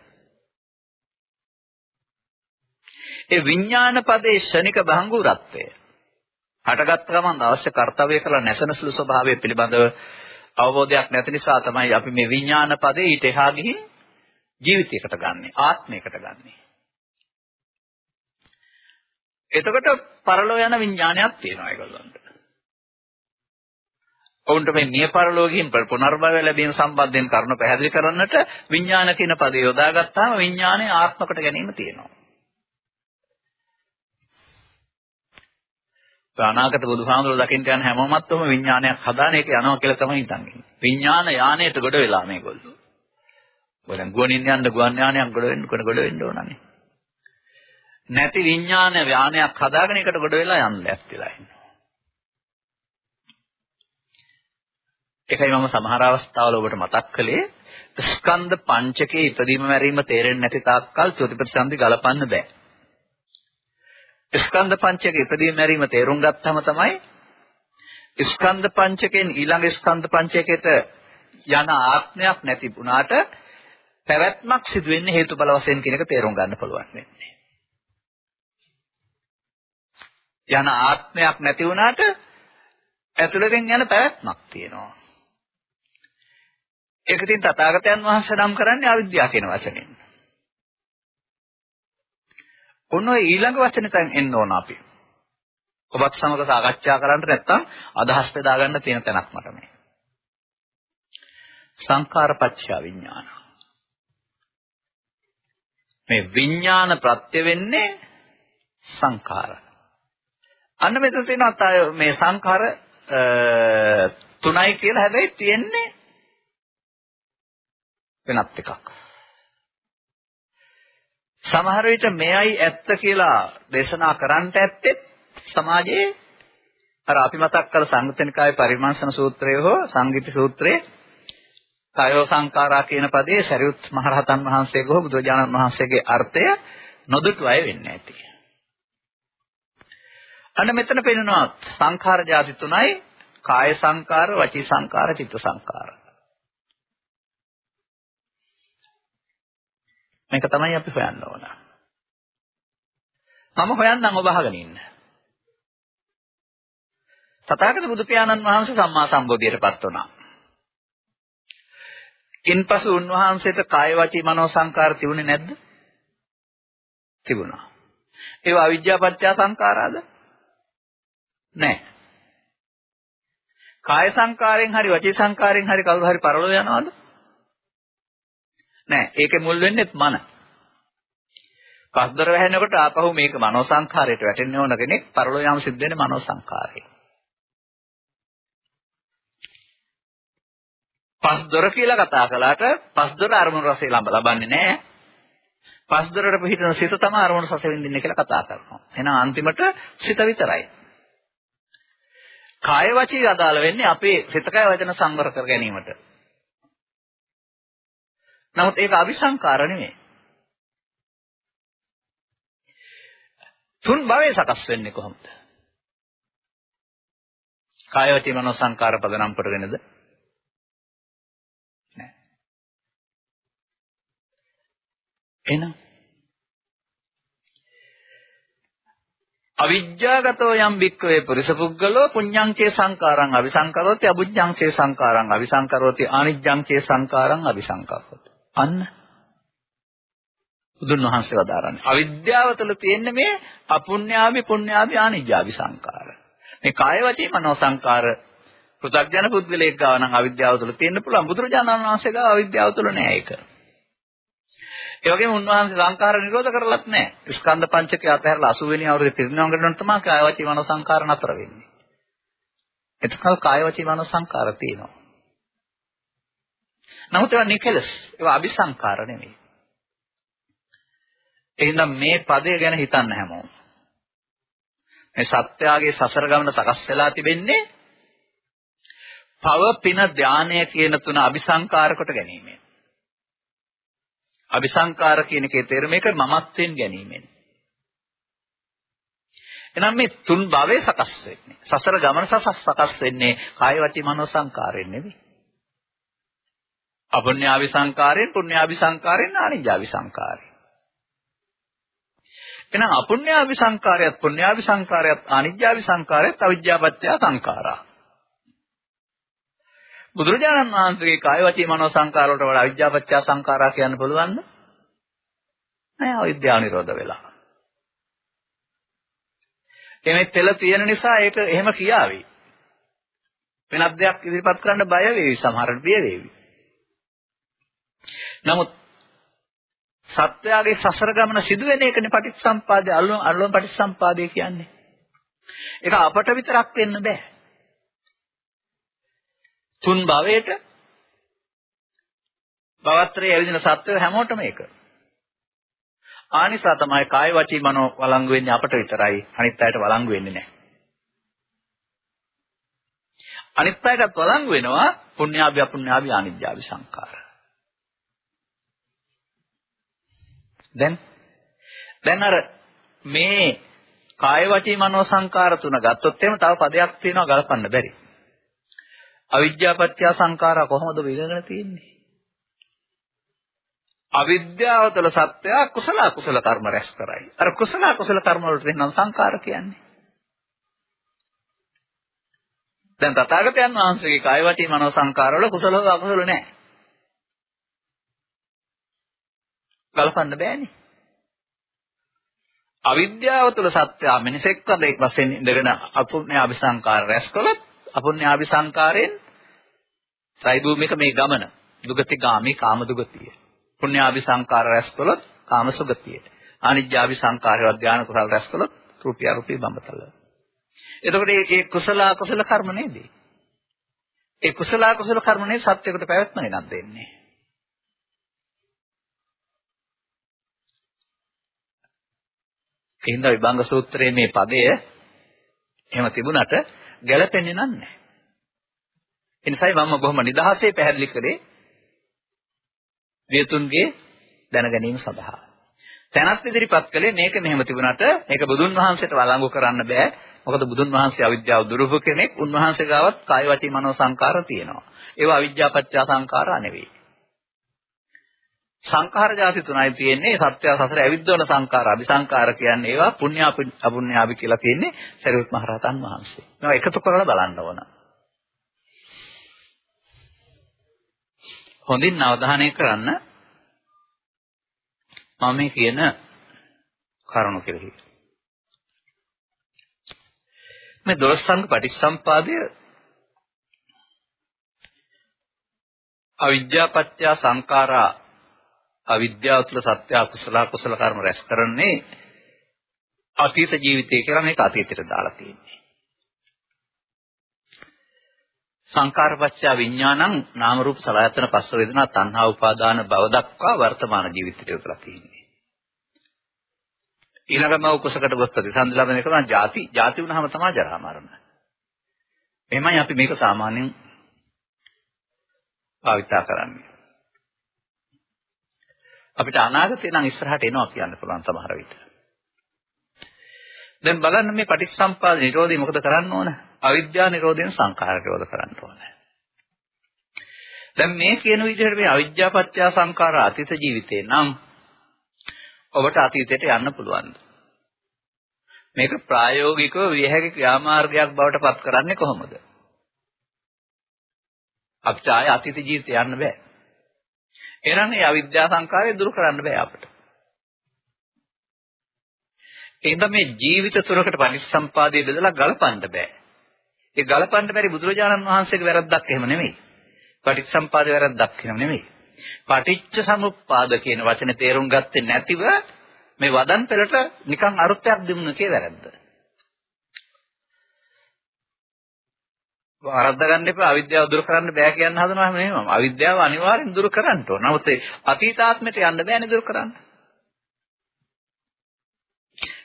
ඒ විඥාන පදේ ශනික භංගුරත්වය හටගත් ගමන් අවශ්‍ය කාර්යය කළ නැසන සුළු ස්වභාවය පිළිබඳව අවබෝධයක් නැති නිසා තමයි අපි මේ විඥාන පදේ ඊට එහා ගිහින් ජීවිතයකට ගන්නෙ ආත්මයකට ගන්නෙ. එතකොට පරලෝ යන විඥානයක් තියෙනවා ඒගොල්ලන්ට. ඔවුන්ට මේ මිය පරලෝකයෙන් පුනර්භවය ලැබීම සම්බන්ධයෙන් කරුණු පැහැදිලි කරන්නට විඥාන කියන පදේ යොදාගත්තාම විඥානයේ ආත්මකට ගැනීම තියෙනවා. අනාගත බුදුහාමුදුරුවෝ දකින්න යන හැමෝමත් උම විඥානයක් හදාන එක යනවා කියලා තමයි හිතන්නේ. විඥාන යානයට ගොඩ වෙලා මේගොල්ලෝ. ඔයයන් ගුවනින් යන්න ගුවන් යානයක් ගොඩ වෙන්න කොට ගොඩ වෙන්න ඕනනේ. නැති විඥාන යානයක් හදාගෙන ඒකට ගොඩ වෙලා යන්න ඇත්තලා ඉන්නවා. ඒකයි මම සමහර අවස්ථාවල ඔබට මතක් කළේ ස්කන්ධ පංචකයේ ඉදීම මැරීම තේරෙන්නේ නැති තාක්කල් චතුප්‍රතිසන්දි ගලපන්න බෑ. ස්කන්ධ පංචකයේ ඉදීම මැරීම තේරුම් ගත්තම තමයි ස්කන්ධ පංචකයෙන් ඊළඟ ස්කන්ධ පංචකයට යන ආත්මයක් නැති වුණාට පැවැත්මක් සිදු වෙන්නේ හේතු බල වශයෙන් කියන එක තේරුම් ගන්න පුළුවන් වෙන්නේ. යන ආත්මයක් නැති වුණාට ඇතුළෙන් යන පැවැත්මක් තියෙනවා. ඒක ඉතින් තථාගතයන් වහන්සේ නම් කරන්නේ අවිද්‍යාව කියන වචනෙන්. ඔන්න ඔය ඊළඟ වචනෙන් එන්න ඕන අපි. ඔබත් සමග සාකච්ඡා කරන්න නැත්නම් අදහස් බෙදා ගන්න තියෙන තැනක් මට මේ. සංඛාරපච්චය විඥාන. මේ විඥාන ප්‍රත්‍ය වෙන්නේ සංඛාර. අන්න මෙතන තියෙනවා මේ සංඛාර තුනයි කියලා හැබැයි තියෙන්නේ වෙනත් එකක්. සමහර විට මෙයයි ඇත්ත කියලා දේශනා කරන්නට ඇත්තේ සමාජයේ අර අපි මතක් කළ සංගතනිකායේ පරිමර්ශන සූත්‍රය හෝ සංගීත සූත්‍රයේ කායෝ සංකාරා කියන පදේ සරියුත් මහරහතන් වහන්සේගේ හෝ බුදුරජාණන් වහන්සේගේ අර්ථය නොදුටු අය වෙන්නේ නැති. අන්න මෙතන පෙන්නනවා සංඛාර જાති තුනයි කාය සංකාර, වචී සංකාර, චිත්ත සංකාර. මේක තමයි අපි හොයන්න ඕන. මම හොයන්නම් ඔබ අහගෙන ඉන්න. තථාගත බුදු පියාණන් වහන්සේ සම්මා සම්බෝධියටපත් වුණා. ඉන්පසු උන්වහන්සේට කාය වචී මනෝ සංකාර තිබුණේ නැද්ද? තිබුණා. ඒවා අවිද්‍යාව පත්‍ය සංකාරාද? නැහැ. කාය සංකාරයෙන් හරි වචී සංකාරයෙන් හරි කවුරු හරි පරලෝ යනවද? නෑ ඒකේ මුල් වෙන්නේ මන. පස්දර වැහෙනකොට ආපහු මේක මනෝ සංඛාරයට වැටෙන්න ඕන කෙනෙක් පරලෝ යාම සිද්ධ වෙන්නේ මනෝ සංඛාරයෙන්. පස්දොර කියලා කතා කළාට පස්දොර අරමුණු රසය ලබන්නේ නැහැ. පස්දොරට පිටින සිත තමයි අරමුණු රස විඳින්නේ කියලා කතා කරනවා. එහෙනම් අන්තිමට සිත විතරයි. කාය වචී අදාළ වෙන්නේ අපේ සිත කය වචන සංවර කර ගැනීමට. නමුත් ඒක අවිසංකාර නෙමෙයි. තුන් භවයේ සකස් වෙන්නේ කොහොමද? කායවති මනෝ සංකාර පදනම් කොටගෙනද? නෑ. එහෙනම් අවිජ්ජාගතෝ යම් භික්ඛවේ පුරිස පුද්ගලෝ පුඤ්ඤංචේ සංකාරං අවිසංකරෝති අබුඤ්ඤංචේ සංකාරං අවිසංකරෝති ආනිජ්ජංචේ සංකාරං අවිසංකරෝති අන්න බුදුන් වහන්සේ වදාරන්නේ අවිද්‍යාව තුළ තියෙන මේ අපුඤ්ඤාභි පුඤ්ඤාභි අනිජ්ජාභි සංකාර මේ කාය වචී මනෝ සංකාර පෘථග්ජන පුද්ගලයෙක් ගාව නම් අවිද්‍යාව තුළ තියෙන්න පුළුවන් බුදුරජාණන් වහන්සේ ගාව අවිද්‍යාව තුළ නෑ ඒක ඒ වගේම උන්වහන්සේ සංඛාර නිරෝධ කරලත් නැහැ. ස්කන්ධ පංචකය අතහැරලා 80 වෙනි අවුරුද්දේ පිරිනවම් ගන්නකොට තමයි කාය වචී මනෝ සංඛාර නතර වෙන්නේ. එතකොට කාය වචී මනෝ සංඛාර තියෙනවා. නමුත් ඒවා නිකලස්. ඒවා අபிසංකාර නෙමෙයි. එහෙනම් මේ පදය ගැන හිතන්න හැමෝම. මේ සත්‍යාගේ සසර ගමන සකස් වෙලා තිබෙන්නේ පව පින ධානය කියන තුන අபிසංකාර කොට ගැනීමෙන්. අபிසංකාර කියන එකේ තේරුම එක මමත්වෙන් ගැනීමෙන්. එනම් මේ තුන් භවයේ සකස් වෙන්නේ. සසර ගමන සකස් වෙන්නේ කාය වචී මනෝ සංකාරයෙන් නෙවෙයි. අපුඤ්ඤාවි සංකාරයෙන් පුඤ්ඤාවි සංකාරයෙන් ආනිජාවි සංකාරයෙන්. එහෙනම් අපුඤ්ඤාවි සංකාරයත් පුඤ්ඤාවි සංකාරයත් ආනිජ්ජාවි සංකාරයත් අවිජ්ජාපත්‍ය සංකාරා. බුදුරජාණන් වහන්සේගේ කාය වචී මනෝ සංකාර වලට වඩා අවිජ්ජාපත්‍ය සංකාරා කියන්න පුළුවන්ද? නෑ අවිද්‍යාව නිරෝධ වෙලා. එමේ තෙල තියෙන නිසා ඒක එහෙම කියාවි. වෙනත් දෙයක් ඉදිරිපත් කරන්න බය වේවි සමහරට බිය වේවි. නමුත් සත්‍යයේ සසර ගමන සිදුවෙන එකනේ පටිච්චසම්පාදේ අල්ලුම් අල්ලුම් පටිච්චසම්පාදේ කියන්නේ. ඒක අපට විතරක් වෙන්න බෑ. තුන් භවයට භවත්‍රයේ ඇවිදින සත්‍යය හැමෝටම ඒක. ආනිසා තමයි කාය වචී මනෝ වළංගු වෙන්නේ අපට විතරයි අනිත් අයට වළංගු වෙන්නේ නැහැ. අනිත් අයටත් වළංගු වෙනවා පුණ්‍යාභි අපුණ්‍යාභි ආනිජ්ජාභි සංඛාර. දැන් දැන් අර මේ කාය වචී මනෝ සංකාර තුන ගත්තොත් එහෙම තව පදයක් තියෙනවා ගලපන්න බැරි. අවිද්‍යාපත්‍ය සංකාරා කොහොමද විගගෙන තියෙන්නේ? අවිද්‍යාව තුළ සත්‍යය කුසල අකුසල කර්ම රැස් කරයි. අර කුසල අකුසල කර්ම වලට වෙනනම් සංකාර කියන්නේ. දැන් තථාගතයන් වහන්සේගේ කාය වචී මනෝ සංකාර වල කුසල අකුසල නැහැ. ගලපන්න බෑනේ. අවිද්‍යාව තුළ සත්‍යය මිනිසෙක් වගේ වශයෙන් ඉඳගෙන අපුණ්‍ය අபிසංකාර රැස් කළොත් අපුණ්‍ය අபிසංකාරයෙන් සයිභූමික මේ ගමන දුගති ගාමී කාම දුගතිය. පුණ්‍ය අபிසංකාර රැස් කළොත් කාම සුගතිය. අනිජ්ජ අபிසංකාරය ධානය කුසල රැස් කළොත් රූපී අරූපී බඹතල. එතකොට මේ කුසල අකුසල කර්ම නේද? ඒ කුසල අකුසල කර්ම නේ සත්‍යයකට පැවැත්ම නේද දෙන්නේ. එහෙනම් විභංග සූත්‍රයේ මේ පදය එහෙම තිබුණට ගැළපෙන්නේ නැහැ. ඒ නිසායි මම බොහොම නිදහසේ පැහැදිලි කරේ වියතුන්ගේ දැන ගැනීම සඳහා. තැනත් ඉදිරිපත් කළේ මේක මෙහෙම තිබුණාට මේක බුදුන් වහන්සේට වළංගු කරන්න බෑ. මොකද බුදුන් වහන්සේ අවිද්‍යාව දුරුපු කෙනෙක්. උන්වහන්සේ ගාවත් කාය වචී මනෝ සංකාර තියෙනවා. ඒවා අවිද්‍යාපච්චය සංකාරා නෙවෙයි. සංඛාර જાති තුනයි තියෙන්නේ සත්‍ය සසර ඇවිද්දවන සංඛාර අபிසංඛාර කියන්නේ ඒවා පුණ්‍ය අපුණ්‍යාවි කියලා කියන්නේ සරියුත් මහ රහතන් වහන්සේ. මේවා එකතු කරලා බලන්න ඕන. හොඳින් අවධානය කරන්න මම මේ කියන කරුණු කෙරෙහි. මේ දොළොස් සංඝ පටිච්චසම්පාදය අවිද්‍යාපත්‍ය සංඛාරා අවිද්‍යාව තුළ සත්‍ය අකුසල කුසල කර්ම රැස් කරන්නේ අතීත ජීවිතය කියලා මේක අතීතයට දාලා තියෙන්නේ. සංකාරපච්චය විඥානං නාම රූප සලආයතන පස්ස වේදනා තණ්හා උපාදාන භව දක්වා වර්තමාන ජීවිතයට යොදලා තියෙන්නේ. ඊළඟම උකුසකට ගොස් ප්‍රතිසන්දි ලබන එක තමයි ಜಾති. ಜಾති වුණාම තමයි ජරා මරණ. එහෙමයි අපි මේක සාමාන්‍යයෙන් භාවිතා කරන්නේ. අපිට අනාගතේ නම් ඉස්සරහට එනවා කියන්න පුළුවන් සමහර විට. දැන් බලන්න මේ පටිච්චසම්පාද නිරෝධය මොකද කරන්න ඕන? අවිද්‍යාව නිරෝධයෙන් සංඛාර නිරෝධ කරන්න ඕන. දැන් මේ කියන විදිහට මේ අවිද්‍යාව පත්‍ය සංඛාර අතීත ජීවිතේ නම් ඔබට අතීතයට යන්න පුළුවන්. මේක ප්‍රායෝගිකව විය හැකි ක්‍රියාමාර්ගයක් බවට පත් කරන්නේ කොහොමද? අපිට ආයේ අතීත ජීවිතේ යන්න බෑ. එහෙනම් මේ අවිද්‍යා සංකාරය දුරු කරන්න බෑ අපිට. එහෙනම් මේ ජීවිත තුරකට පරිසම්පාදයේ බෙදලා ගලපන්න බෑ. ඒ ගලපන්න බැරි බුදුරජාණන් වහන්සේගේ වැරද්දක් එහෙම නෙමෙයි. පටිච්චසම්පාද වැරද්දක් එහෙම නෙමෙයි. පටිච්ච සමුප්පාද කියන වචනේ තේරුම් ගත්තේ නැතිව මේ වදන් පෙළට නිකන් අරුත්යක් දෙමුන කේ වැරද්ද. වරද්ද ගන්න එපා අවිද්‍යාව දුරු කරන්න බෑ කියන්න හදනවා නෙමෙයි මම. අවිද්‍යාව අනිවාර්යෙන් දුරු කරන්න ඕන. නමුත් ඒ අතීතාත්මයට යන්න බෑනේ දුරු කරන්න.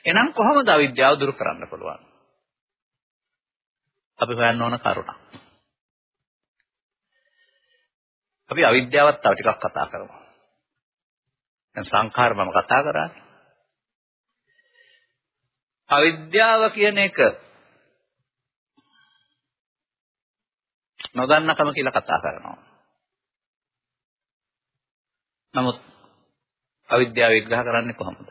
එහෙනම් කොහොමද අවිද්‍යාව දුරු කරන්න පුළුවන්? අපි හොයන්න ඕන කරුණ. අපි අවිද්‍යාවත් තව ටිකක් කතා කරමු. දැන් සංඛාර මම කතා කරානේ. අවිද්‍යාව කියන එක නොදන්නකම කියලා කතා කරනවා. නමුත් අවිද්‍යාව විග්‍රහ කරන්නේ කොහොමද?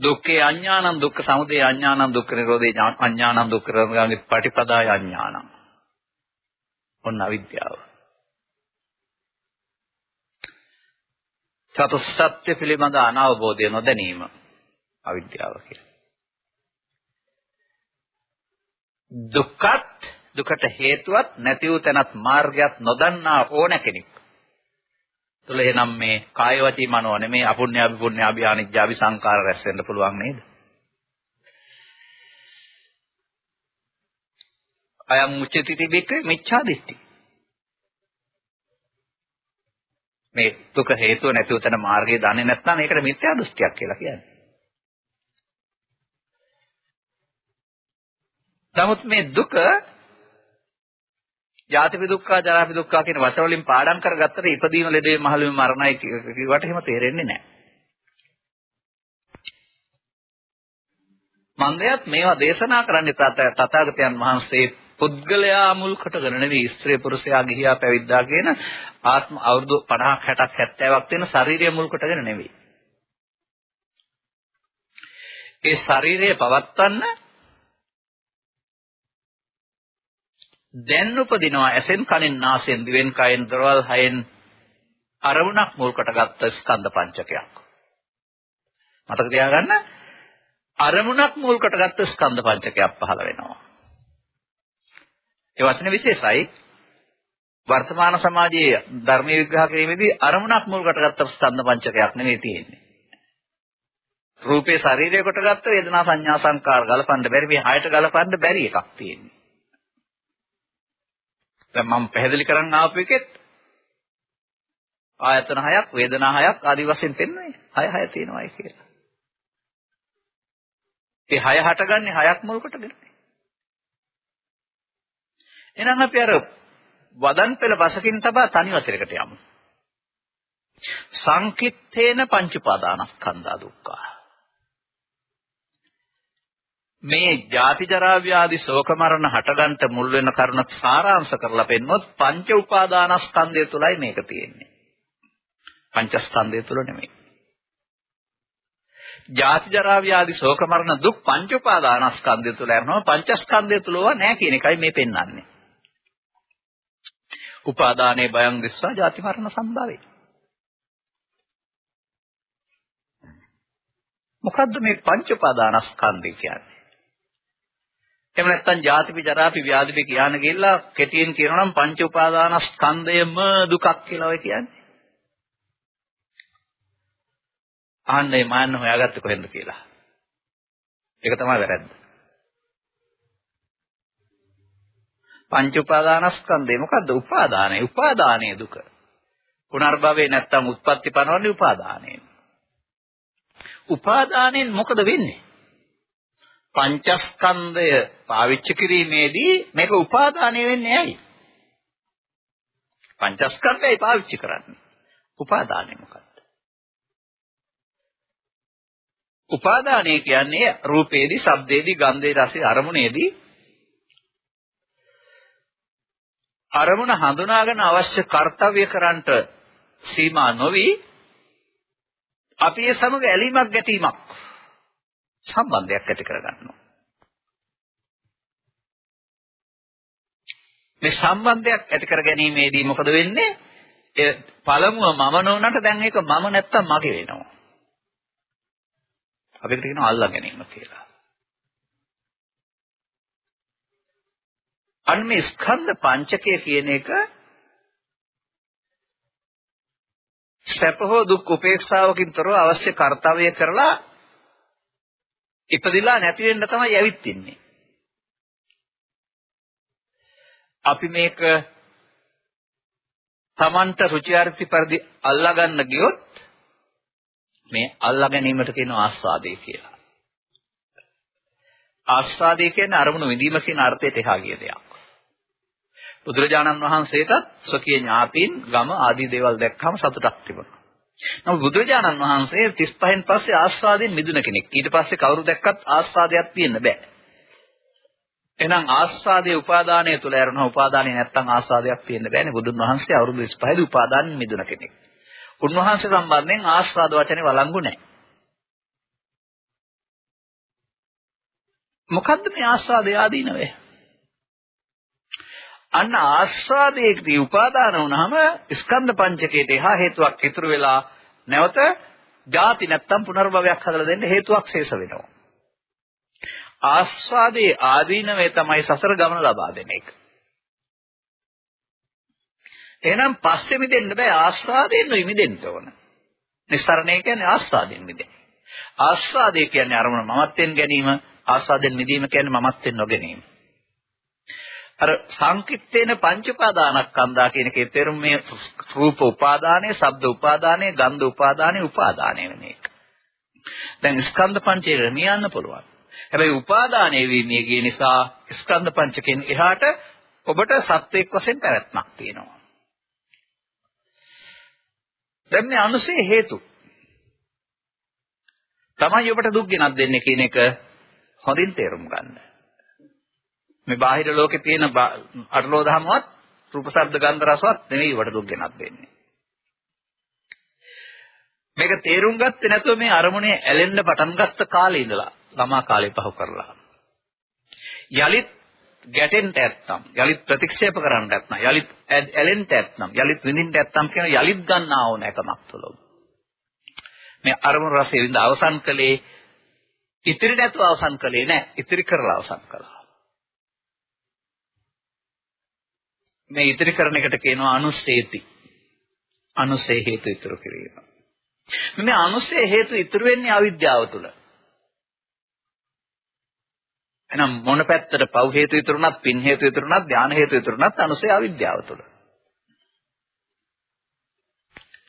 දුක්ඛේ අඥානං දුක්ඛ සමුදය අඥානං දුක්ඛ නිරෝධේ අඥානං දුක්ඛ නිරෝධේ පටිපදාය අඥානං. ඔන්න අවිද්‍යාව. චතුස්සත්‍ය පිළිබඳ අනවබෝධය නොදැනීම අවිද්‍යාව කියලා. දුක්ඛත් දුකට හේතුවත් නැති වූ තැනත් මාර්ගයක් නොදන්නා ඕන කෙනෙක්. තුල එනම් මේ කාය වචී මනෝ නෙමේ අපුණ්‍ය අභිපුණ්‍ය අභිආනිජ්ජාවි සංකාර රැස් වෙන්න පුළුවන් නේද? අයම් උච්චති තිබෙක මිච්ඡා දිට්ඨි. මේ දුක හේතුව නැතිව තන මාර්ගය දන්නේ නැත්නම් ඒකට මිත්‍යා දෘෂ්ටියක් කියලා කියන්නේ. නමුත් මේ දුක ජාතිපි දුක්ඛ ජරාපි දුක්ඛ කියන වචන වලින් පාඩම් කරගත්තට ඉපදීම ලෙඩේ මහලුම මරණයි කිව්වට එහෙම තේරෙන්නේ නැහැ. මන්දයත් මේවා දේශනා කරන්නේ තථාගතයන් වහන්සේ පුද්ගලයා මුල් කොටගෙන නෙවෙයි ස්ත්‍රී පුරුෂයා ගිහියා පැවිද්දා කියන ආත්ම අවුරුදු 50ක් 60ක් 70ක් තියෙන ශාරීරිය මුල් කොටගෙන නෙවෙයි. ඒ ශරීරය පවත්වන්න දැන් උපදිනවා ඇසෙන් කනෙන් නාසයෙන් දිවෙන් කයෙන් දරවල් හයෙන් අරමුණක් මුල් කොටගත්ත ස්කන්ධ පංචකයක්. මතක තියාගන්න අරමුණක් මුල් කොටගත්ත ස්කන්ධ පංචකයක් පහළ වෙනවා. ඒ වචන විශේෂයි වර්තමාන සමාජයේ ධර්ම විග්‍රහ කිරීමේදී අරමුණක් මුල් කොටගත්ත ස්කන්ධ පංචකයක් නෙවෙයි තියෙන්නේ. රූපේ ශරීරය කොටගත්ත වේදනා සංඥා සංකාර ගලපන්න බැරි මේ හයට ගලපන්න බැරි එකක් තියෙන්නේ. දැන් මම පැහැදිලි කරන්න ආපු එකෙත් ආයතන හයක් වේදනා හයක් ආදි වශයෙන් පෙන්වන්නේ. හය හය තියෙනවායි කියලා. ඒ හය හටගන්නේ හයක් මුල් කොටගෙන. එහෙනම් අපි අර වදන් පෙළ බසකින් තබා තනි වචනයකට යමු. සංකිට්ඨේන පංච උපාදානස්කන්ධා දුක්ඛ. මේ ජාති ජරා ව්‍යාධි ශෝක මරණ හටගන්ට මුල් වෙන කරුණ සාරාංශ කරලා පෙන්නොත් පංච උපාදානස්කන්ධය තුලයි මේක තියෙන්නේ. පංචස්කන්ධය තුල නෙමෙයි. ජාති ජරා ව්‍යාධි ශෝක මරණ දුක් පංච උපාදානස්කන්ධය තුල යනවා පංචස්කන්ධය තුලව නැහැ කියන එකයි මේ පෙන්වන්නේ. උපාදානයේ බයං දිස්සා ජාති මරණ සම්භවේ. මොකද්ද මේ පංච උපාදානස්කන්ධය කියන්නේ? එහෙම නැත්නම් ජාතිපි ජරාපි ව්‍යාධිපි කියන ගිල්ලා කෙටියෙන් කියනවා නම් පංච උපාදානස්කන්ධයම දුකක් කියලා ඔය කියන්නේ. අහන්නේ මාන්න හොයාගත්තේ කොහෙන්ද කියලා. ඒක තමයි වැරද්ද. පංච උපාදානස්කන්ධය මොකද්ද? උපාදානය. උපාදානයේ දුක. පුනර්භවේ නැත්තම් උත්පත්ති පනවන්නේ උපාදානයෙන්. උපාදානයෙන් මොකද වෙන්නේ? පංචස්කන්ධය පාවිච්චි කිරීමේදී මේක උපාදානය වෙන්නේ ඇයි? පංචස්කන්ධයයි පාවිච්චි කරන්නේ. උපාදානය මොකක්ද? උපාදානය කියන්නේ රූපේදී, ශබ්දේදී, ගන්ධේ, රසේ, අරමුණේදී අරමුණ හඳුනාගෙන අවශ්‍ය කාර්යය කරන්නට සීමා නොවි අපි ඒ සමග ඇලීමක් ගැටීමක් සම්බන්ධයක් ඇති කරගන්නවා. මේ සම්බන්ධයක් ඇති කර ගැනීමේදී මොකද වෙන්නේ? ඒ පළමුව මම නොවනට දැන් ඒක මම නැත්තම් මගේ වෙනවා. අපිට කියනවා අල්ලා ගැනීම කියලා. අන්න මේ ස්කන්ධ පංචකය කියන එක සැප හෝ දුක් උපේක්ෂාවකින් තොරව අවශ්‍ය කාර්යය කරලා ඉපදිලා නැති වෙන්න තමයි ඇවිත් ඉන්නේ. අපි මේක Tamanට රුචි අරුචි පරිදි අල්ලා ගන්න ගියොත් මේ අල්ලා ගැනීමට කියන ආස්වාදේ කියලා. ආස්වාදේ කියන්නේ අරමුණු විඳීම කියන අර්ථයට එහා ගිය දෙයක්. බුදුරජාණන් වහන්සේටත් ස්වකීය ඥාතීන් ගම ආදී දේවල් දැක්කම සතුටක් තිබුණා. නමුත් බුදුරජාණන් වහන්සේ 35න් පස්සේ ආස්වාදයෙන් මිදුන කෙනෙක්. ඊට පස්සේ කවුරු දැක්කත් ආස්වාදයක් තියෙන්න බෑ. එහෙනම් ආස්වාදයේ උපාදානය තුල යරනවා උපාදානය නැත්තම් ආස්වාදයක් තියෙන්න බෑනේ. බුදුන් වහන්සේ අවුරුදු 35 දී උපාදානෙන් මිදුන කෙනෙක්. උන්වහන්සේ සම්බන්ධයෙන් ආස්වාද වචනේ වළංගු නැහැ. මොකද්ද මේ ආස්වාදය ආදීනවේ? අන්න ආස්වාදයේදී උපාදාන වුණාම ස්කන්ධ පංචකයට එහා හේතුවක් ඉතුරු වෙලා නැවත ಜಾති නැත්තම් පුනර්භවයක් හදලා දෙන්න හේතුවක් ශේෂ වෙනවා. ආස්වාදයේ ආදීනවේ තමයි සසර ගමන ලබා දෙන එක. එහෙනම් පස්සේ මිදෙන්න බෑ ආස්වාදයෙන් මිදෙන්න ඕන. නිස්සරණය කියන්නේ ආස්වාදයෙන් මිදෙන්න. ආස්වාදය කියන්නේ අරමුණ මමත්වෙන් ගැනීම, ආස්වාදයෙන් මිදීම කියන්නේ මමත්වෙන් නොගැනීම. අර සංකිට්ඨේන පංච උපාදානස්කන්ධා කියන එකේ තේරුම මේ රූප උපාදානය, ශබ්ද උපාදානය, ගන්ධ උපාදානය, උපාදානය වෙන එක. දැන් ස්කන්ධ පංචේ රමියන්න පුළුවන්. හැබැයි උපාදානයේ වීමේ ගිය නිසා ස්කන්ධ පංචකෙන් එහාට ඔබට සත්වයක් වශයෙන් පැවැත්මක් තියෙනවා. දැන් මේ අනුසේ හේතු තමයි ඔබට දුක් ගෙනත් දෙන්නේ කියන එක හොඳින් තේරුම් ගන්න. මේ බාහිර ලෝකේ තියෙන අටලෝ දහමවත් රූප ශබ්ද ගන්ධ රසවත් නෙවෙයි වට දුක් ගෙනත් දෙන්නේ. මේක තේරුම් ගත්තේ නැතුව මේ අරමුණේ ඇලෙන්න පටන් ගත්ත කාලේ ඉඳලා ළමා කාලේ පහු කරලා. යලිත් ගැටෙන්න ඇත්තම් යලිත් ප්‍රතික්ෂේප කරන්න ඇත්නම් යලිත් ඇලෙන්න ඇත්නම් යලිත් විඳින්න ඇත්නම් කියන යලිත් ගන්නා ඕන එකමක් තුළ මේ අරමුණු රසය විඳ අවසන් කළේ ඉතිරි නැතුව අවසන් කළේ නැහැ ඉතිරි කරලා අවසන් කළා. මේ ඉතිරි කරන එකට කියනවා අනුස්සේති. අනුසේ හේතු ඉතුරු කිරීම. මේ අනුසේ හේතු ඉතුරු වෙන්නේ අවිද්‍යාව තුළ. එහෙනම් මොන පැත්තට පව් හේතු ඉතුරුනත්, පින් හේතු ඉතුරුනත්, ධාන හේතු ඉතුරුනත් අනුසේ අවිද්‍යාව තුළ.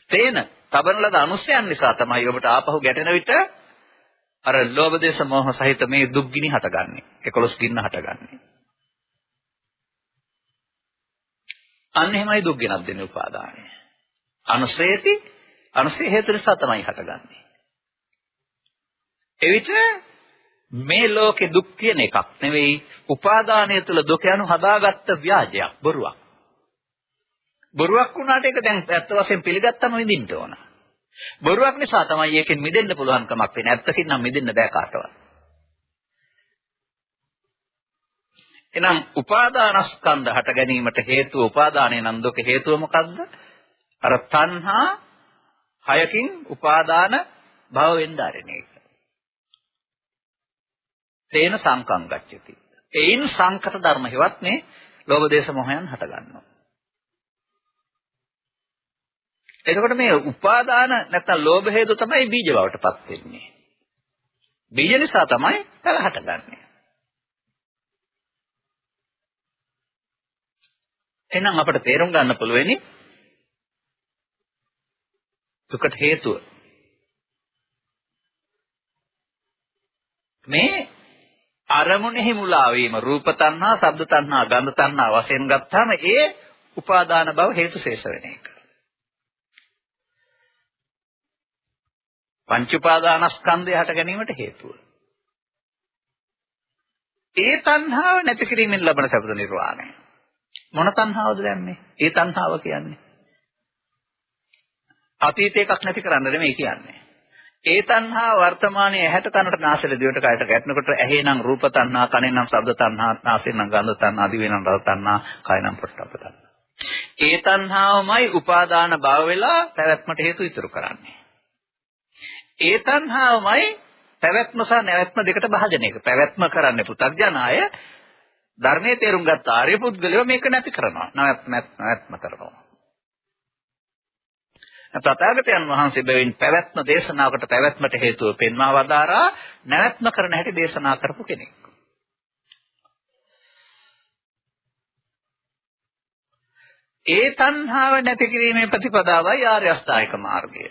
තේන තබන ලද අනුසයන් නිසා තමයි ඔබට ආපහු ගැටෙන විට අර ලෝභ දේශ මොහ සහිත මේ දුක් ගිනි හටගන්නේ. 11 ගින්න හටගන්නේ. අන්න එහෙමයි දුක් ගෙනත් දෙන උපාදානය. අනුසේති අනුසේ හේතු නිසා තමයි හටගන්නේ. එවිට මේ ලෝකේ දුක් කියන එකක් නෙවෙයි උපාදානය තුළ දුක යනු හදාගත්ත ව්‍යාජයක් බොරුවක්. බොරුවක් වුණාට ඒක දැන් ඇත්ත වශයෙන් පිළිගත්තම විඳින්න ඕන. බොරුවක් නිසා තමයි ඒකෙන් මිදෙන්න පුළුවන්කමක් වෙන්නේ. ඇත්තකින් නම් මිදෙන්න බෑ කාටවත්. එහෙනම් උපාදානස්කන්ධ හට ගැනීමට හේතුව උපාදානයේ නම් දුක හේතුව මොකද්ද? අර තණ්හා හයකින් උපාදාන භව වෙන්න ආරෙන එක. තේන සංකම් ගච්ඡති. ඒයින් සංකත ධර්ම හේවත් මේ ලෝභ දේශ මොහයන් හට ගන්නවා. එතකොට මේ උපාදාන නැත්නම් ලෝභ හේතු තමයි බීජ බවටපත් වෙන්නේ. බීජ නිසා තමයි තල හටගන්නේ. එහෙනම් අපිට තේරුම් ගන්න පුළුවෙනි දුකට හේතුව මේ අරමුණෙහි මුලා වීම රූප තණ්හා, ශබ්ද තණ්හා, ගන්ධ තණ්හා වශයෙන් ගත්තාම ඒ උපාදාන බව හේතු ශේෂ වෙන එක. පංච උපාදානස්කන්ධය හට ගැනීමට හේතුව. ඒ තණ්හාව නැති කිරීමෙන් ලබන සබ්ද නිර්වාණය. මොන තණ්හාවද දැම්මේ? ඒ තණ්හාව කියන්නේ. අතීත එකක් නැති කරන්න නෙමෙයි කියන්නේ. ඒ තණ්හා වර්තමානයේ ඇහැට කනට නාසයට දිවට කයට ගැටෙනකොට ඇහි නම් රූප තණ්හා කනෙන් නම් ශබ්ද තණ්හා නාසයෙන් නම් ගන්ධ තණ්හා දිවෙන් නම් රස තණ්හා කය නම් පොට්ටප්ප තණ්හා. ඒ තණ්හාවමයි උපාදාන භව වෙලා පැවැත්මට හේතු ඉතුරු කරන්නේ. ඒ තණ්හාවමයි පැවැත්ම සහ නැවැත්ම දෙකට භාජනයක. පැවැත්ම කරන්නේ පු탁ජනාය ධර්මයේ තේරුම් ගත්ත ආර්ය පුද්ගලයෝ මේක නැති කරනවා. නැත්ම කරනවා. තථාගතයන් වහන්සේ බැවින් පැවැත්ම දේශනාවකට පැවැත්මට හේතුව පෙන්වා වදාරා නැවැත්ම කරන හැටි දේශනා කරපු කෙනෙක්. ඒ තණ්හාව නැති කිරීමේ ප්‍රතිපදාවයි ආර්ය අෂ්ටායික මාර්ගය.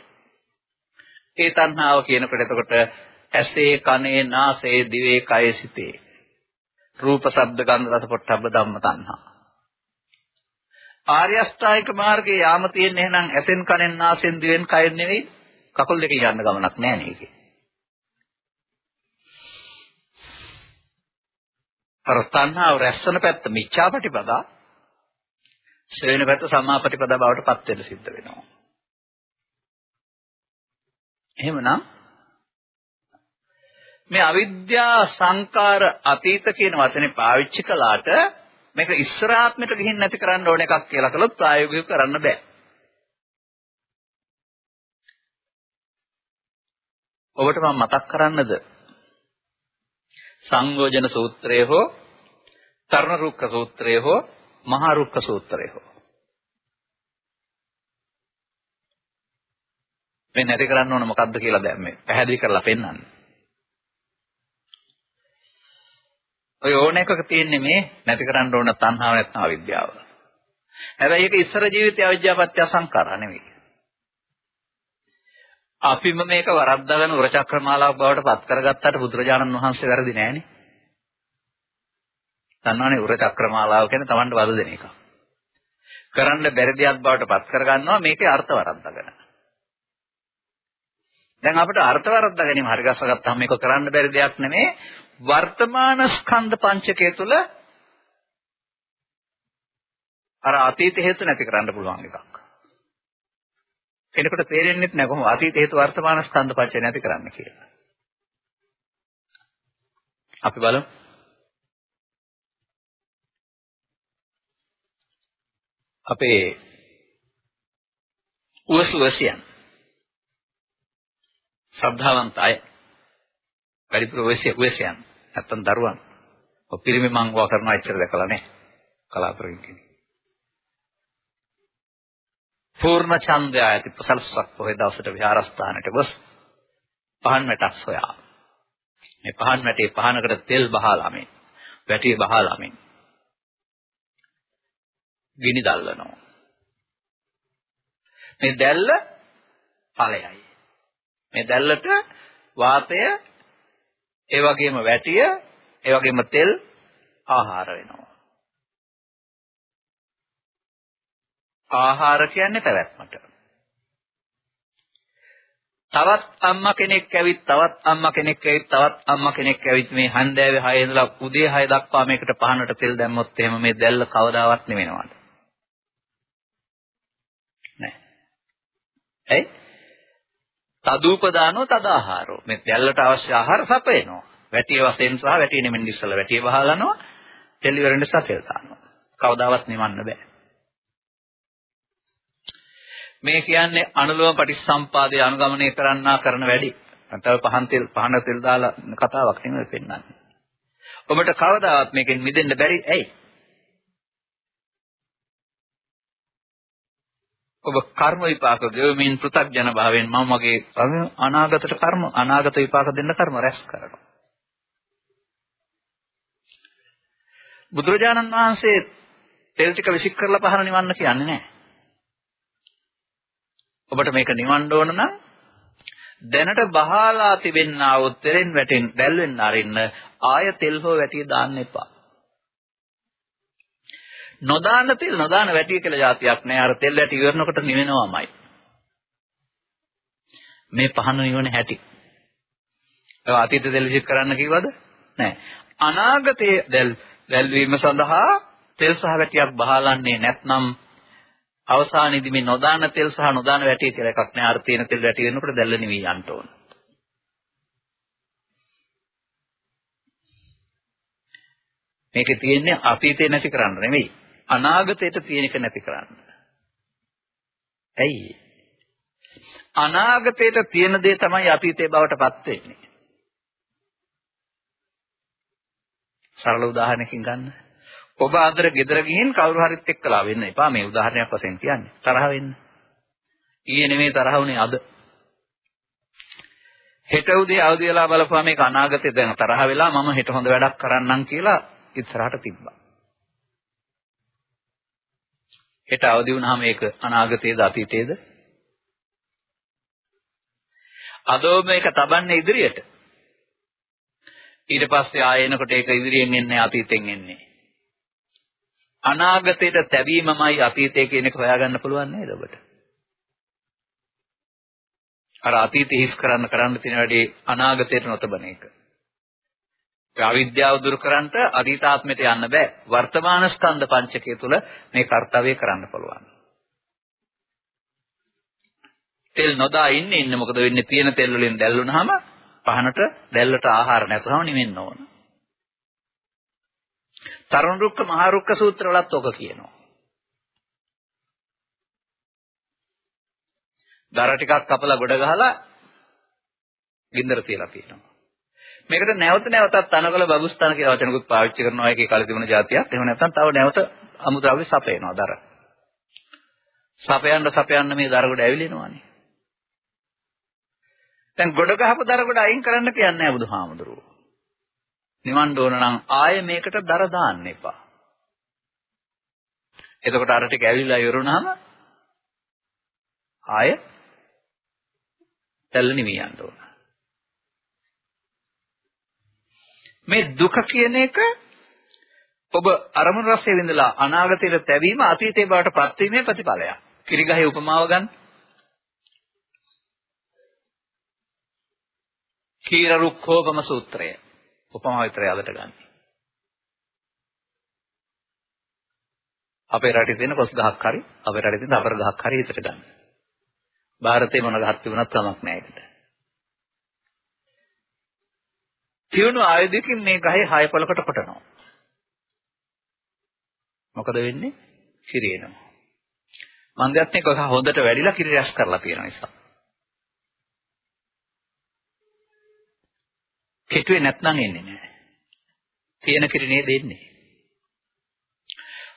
ඒ තණ්හාව කියනකොට එතකොට ඇසේ කනේ නාසයේ දිවේ කයේ සිතේ රූප ශබ්ද ගන්ධ රස පොට්ටබ්බ ධම්ම තණ්හා. ආර්ය අෂ්ටායික මාර්ගයේ යාම තියෙන්නේ එහෙනම් ඇසෙන් කනෙන් නාසෙන් දිවෙන් කයෙන් නෙවෙයි කකුල් දෙකේ යන්න ගමනක් නෑ නේද? අර තණ්හාව රැස්සන පැත්ත මිච්ඡාපටිපදා ශ්‍රේණ පැත්ත සම්මාපටිපදා බවට පත් වෙන්න සිද්ධ වෙනවා. එහෙමනම් මේ අවිද්‍යා සංකාර අතීත කියන වචනේ පාවිච්චි කළාට මේක ඉස්සරහාත්මයට ගිහින් නැති කරන්න ඕන එකක් කියලා කළොත් ප්‍රායෝගිකව කරන්න බෑ. ඔබට මම මතක් කරන්නද සංයෝජන සූත්‍රය හෝ තරණ රුක්ක සූත්‍රය හෝ මහා රුක්ක සූත්‍රය හෝ මේ නැති කරන්න ඕන මොකද්ද කියලා දැන් මේ පැහැදිලි කරලා පෙන්නන්න. ඔය ඕන එකක තියෙන්නේ මේ නැති කරන්න ඕන තණ්හාව නැත්නම් අවිද්‍යාව. හැබැයි ඒක ඉස්සර ජීවිතයේ අවිද්‍යාවපත්‍ය සංකාරා නෙවෙයි. අපිම මේක වරද්දාගෙන උරචක්‍රමාලාවක් බවට පත් කරගත්තට බුදුරජාණන් වහන්සේ වැරදි නෑනේ. දන්නවනේ උරචක්‍රමාලාව කියන්නේ Tamanට වද දෙන එක. කරන්න බැරි දෙයක් බවට පත් කරගන්නවා මේකේ අර්ථ වරද්දාගෙන. දැන් අපිට අර්ථ වරද්දා ගැනීම හරි ගස්සගත්තාම මේක කරන්න බැරි දෙයක් නෙමෙයි වර්තමාන ස්කන්ධ පංචකය තුල අර අතීත හේතු නැති කරන්න පුළුවන් එකක්. කෙනෙකුට තේරෙන්නේ නැහැ කොහොම අතීත හේතු වර්තමාන ස්කන්ධ පංචය නැති කරන්න කියලා. අපි බලමු. අපේ උවසුවසියන් ශ්‍රද්ධාවන්ත අය වැඩිපුර ඔයසේ ඔයසයන් නැත්තම් දරුවන්. ඔය පිරිමි මංගවා කරනවා එච්චර දැකලා නැහැ කලාතුරකින් කෙනෙක්. පූර්ණ ඡන්දය ඇති පසල්සක් පොහේ දවසට විහාරස්ථානට ගොස් පහන් වැටක් සොයා. මේ පහන් වැටේ පහනකට තෙල් බහලා මේ වැටිය බහලා මේ ගිනි දැල්වනවා. මේ දැල්ල ඵලයයි. මේ දැල්ලට වාතය ඒ වගේම වැටිය ඒ වගේම තෙල් ආහාර වෙනවා. ආහාර කියන්නේ පැවැත්මට. තවත් අම්මා කෙනෙක් ඇවිත් තවත් අම්මා කෙනෙක් ඇවිත් තවත් අම්මා කෙනෙක් ඇවිත් මේ හන්දෑවේ 6 ඉඳලා උදේ 6 දක්වා මේකට පහනට තෙල් දැම්මොත් එහෙම මේ දැල්ල කවදාවත් නෙවෙනවාද? නෑ. ඇයි? තදූපදානෝ තදාහාරෝ. මේ දැල්ලට අවශ්‍ය ආහාර සපයනවා. වැටිය වශයෙන් සහ වැටිය නෙමෙන්න ඉස්සලා වැටිය වහලනවා. තෙල් ඉවරෙන්න සතෙල් දානවා. කවදාවත් නිවන්න බෑ. මේ කියන්නේ අනුලෝම පටිච්චසම්පාදයේ අනුගමනය කරන්නා කරන වැඩි. නැත්නම් පහන් තෙල් පහන තෙල් දාලා කතාවක් නෙමෙයි පෙන්වන්නේ. ඔබට කවදාවත් මේකෙන් මිදෙන්න බැරි ඇයි? ඔබ කර්ම විපාක ගෙවමින් පෘථග්ජන භාවයෙන් මම මගේ අනාගතට කර්ම අනාගත විපාක දෙන්න කර්ම රැස් කරනවා. බුදුරජාණන් වහන්සේ තෙල් ටික විසික් කරලා පහන නිවන්න කියන්නේ නැහැ. ඔබට මේක නිවන්න ඕන නම් දැනට බහලා තිබෙන්නා වූ තෙරෙන් වැටෙන් දැල්වෙන්න අරින්න ආය තෙල් හෝ වැටිය දාන්න එපා. නොදාන තෙල් නොදාන වැටිය කියලා જાතියක් නෑ. අර තෙල් වැටි ඉවරනකොට නිවෙනවමයි. මේ පහන නිවන හැටි. ඒ අතීත තෙල් විසික් කරන්න කිව්වද? නෑ. අනාගතයේ දැල් දැල්වීම සඳහා තෙල් සහ වැටියක් බහලන්නේ නැත්නම් අවසානයේදී මේ නොදාන තෙල් සහ නොදාන වැටිය කියලා එකක් නෑ. අර තියෙන තෙල් වැටි වෙනකොට දැල්ල නිවි යන්න ඕන. මේකේ තියෙන්නේ අතීතේ නැති කරන්න නෙමෙයි. අනාගතයට තියෙන එක නැති කරන්න. ඇයි? අනාගතයට තියෙන දේ තමයි අතීතේ බවට පත් වෙන්නේ. සරල උදාහරණයකින් ගන්න. ඔබ අතර ගෙදර ගිහින් කවුරු හරිත් එක්කලා වෙන්න එපා මේ උදාහරණයක් වශයෙන් කියන්නේ. තරහ වෙන්න. ඊයේ නෙමෙයි තරහ වුණේ අද. හෙට උදේ අවදි වෙලා බලපුවා මේක අනාගතේ දැන් තරහ වෙලා මම හෙට හොඳ වැඩක් කරන්නම් කියලා ඉස්සරහට තිබ්බා. හෙට අවදි වුණාම ඒක අනාගතයේද අතීතයේද? අදෝ මේක තබන්නේ ඉදිරියට. ඊට පස්සේ ආයෙනකොට ඒක ඉදිරියෙන් එන්නේ අතීතෙන් එන්නේ. අනාගතයට තැවීමමයි අතීතය කියන එක හොයාගන්න පුළුවන් නේද ඔබට? අර අතීතය හිස් කරන්න කරන්න තියෙන වැඩේ අනාගතයට නොතබන එක. අවිද්‍යාව දුරු කරන්නට අතීතාත්මයට යන්න බෑ. වර්තමාන ස්කන්ධ පංචකය තුල මේ කාර්යය කරන්න පුළුවන්. තෙල් නොදා ඉන්නේ ඉන්නේ මොකද වෙන්නේ තියෙන තෙල් වලින් දැල්ුණාම පහනට දැල්ලට ආහාර නැතුවම නිවෙන්න ඕන. තරුණ රුක්ක මහ රුක්ක සූත්‍රවලත් ඔක කියනවා. දර ටිකක් කපලා ගොඩ ගහලා ගින්දර තියලා තියෙනවා. මේකට නැවත නැවතත් තනකොළ බබුස්තන කියලා වචනකුත් පාවිච්චි කරනවා ඒකේ කලින් තිබුණ જાතියක්. එහෙම නැත්නම් තව නැවත අමුද්‍රව්‍ය සපයනවා දර. සපයන්න සපයන්න මේ දර ගොඩ ඇවිලෙනවානේ. දැන් ගොඩ ගහපු දර ගොඩ අයින් කරන්න කියන්නේ නැහැ බුදුහාමුදුරුවෝ. නිවන්න ඕන නම් ආයෙ මේකට දර දාන්න එපා. එතකොට අර ටික ඇවිල්ලා ඉවරුනහම ආයෙ තැල්ල නිවි යන්න ඕන. මේ දුක කියන එක ඔබ අරමුණු රසයේ විඳලා අනාගතයට තැවීම අතීතේ බවට පත්වීමේ ප්‍රතිඵලයක්. කිරිගහේ උපමාව ගන්න. කීර රුක්ඛෝපම සූත්‍රය. උපමා විතරයි අදට ගන්න. අපේ රටේ තියෙන කොස් ගහක් හරි අපේ රටේ තියෙන අපර ගහක් හරි හිතට ගන්න. ಭಾರತේ මොන ගහක් තිබුණත් කමක් නැහැ ඒකට. තියුණු ආයුධයකින් මේ ගහේ හය පොලකට කොටනවා. මොකද වෙන්නේ? කිරිනවා. මන්දයත් මේක හොඳට වැඩිලා කිරි රැස් කරලා තියෙන නිසා. කෙටුවේ නැත්නම් එන්නේ නැහැ. තියෙන කිරි නේද එන්නේ.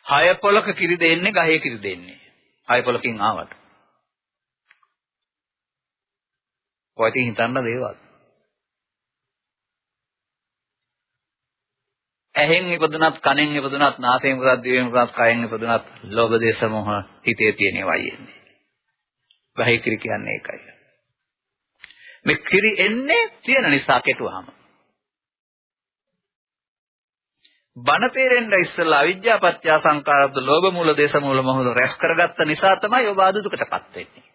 හය පොලක කිරි දෙන්නේ ගහේ කිරි දෙන්නේ. හය පොලකින් ආවට. කොයිතින් හිතන්න දේවල්. ඇහෙන් ඉපදුනත් කනෙන් ඉපදුනත් නාසයෙන් ඉපදුනත් දිවෙන් ඉපදුනත් කයෙන් ඉපදුනත් ලෝභ දේශ මොහ හිතේ තියෙනවයි එන්නේ. ගහේ කිරි කියන්නේ ඒකයි. මේ කිරි එන්නේ තියෙන නිසා කෙටුවාම. බණ තේරෙන්න ඉස්සෙල්ලා අවිජ්ජා පත්‍ය සංකාරද්ද ලෝභ මූල දේශ මූල මොහොත රැස් කරගත්ත නිසා තමයි ඔබ ආදුදුකටපත් වෙන්නේ.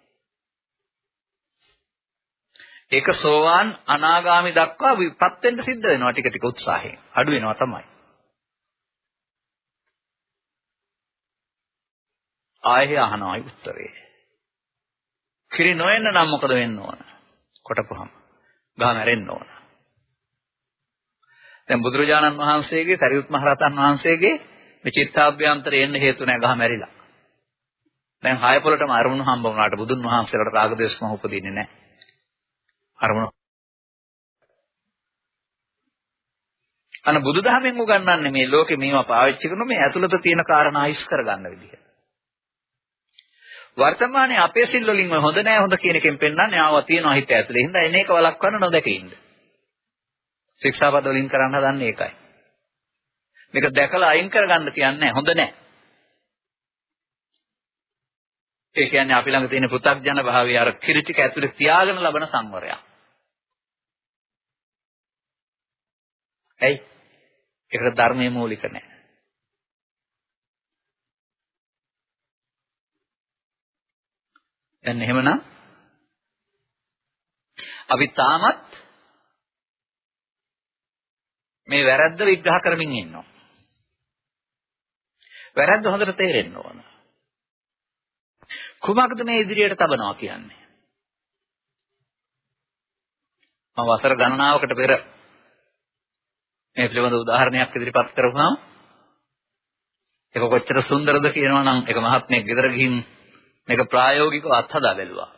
ඒක සෝවාන් අනාගාමි දක්වා විපත් වෙන්න සිද්ධ වෙනවා ටික ටික උත්සාහයෙන්. අඩු වෙනවා තමයි. ආයෙ අහනවායි උත්තරේ. කිරි නොවෙන්න නම් මොකද වෙන්න ඕන? කොටපුවම. ගහ මැරෙන්න ඕන. දැන් බුදුරජාණන් වහන්සේගේ සරියුත් මහ රහතන් වහන්සේගේ මේ චිත්තාභ්‍යන්තරේ එන්න හේතු නැහැ ගහ මැරිලා. දැන් හය පොළටම අරමුණු හම්බ වුණාට බුදුන් වහන්සේලාට රාගදේශ මොහ උපදින්නේ නැහැ. අරමුණ අන බුදුදහමෙන් උගන්වන්නේ මේ ලෝකේ මේවා පාවිච්චි කරන මේ ඇතුළත තියෙන කාරණා ආයිස් කරගන්න විදිහ. වර්තමානයේ අපේ සිල් වලින් හොඳ නෑ හොඳ කියන එකෙන් පෙන්වන්නේ ආවා තියෙනවා හිත ඇතුලේ. හින්දා එන එක වළක්වන්න නොදැකේ ඉන්න. ශික්ෂාපද වලින් කරන්න හදන්නේ ඒකයි. මේක දැකලා අයින් කරගන්න කියන්නේ හොඳ නෑ. ඒ කියන්නේ අපි ළඟ තියෙන පෘථග්ජන භාවය අර කිරිටික ඇතුලේ තියාගෙන ලබන සංවරයක්. ඇයි? ඒකට ධර්මයේ මූලික නැහැ. දැන් එහෙමනම් අපි තාමත් මේ වැරද්ද විග්‍රහ කරමින් ඉන්නවා. වැරද්ද හොඳට තේරෙන්න ඕන. කුමක්ද මේ ඉදිරියට තබනවා කියන්නේ? මම වසර ගණනාවකට පෙර මේ පිළිබඳ උදාහරණයක් ඉදිරිපත් කරපුවාම ඒක කොච්චර සුන්දරද කියනවා නම් ඒක මහත්මයෙක් ගෙදර ගිහින් මේක ප්‍රායෝගිකව අත්හදා බැලුවා.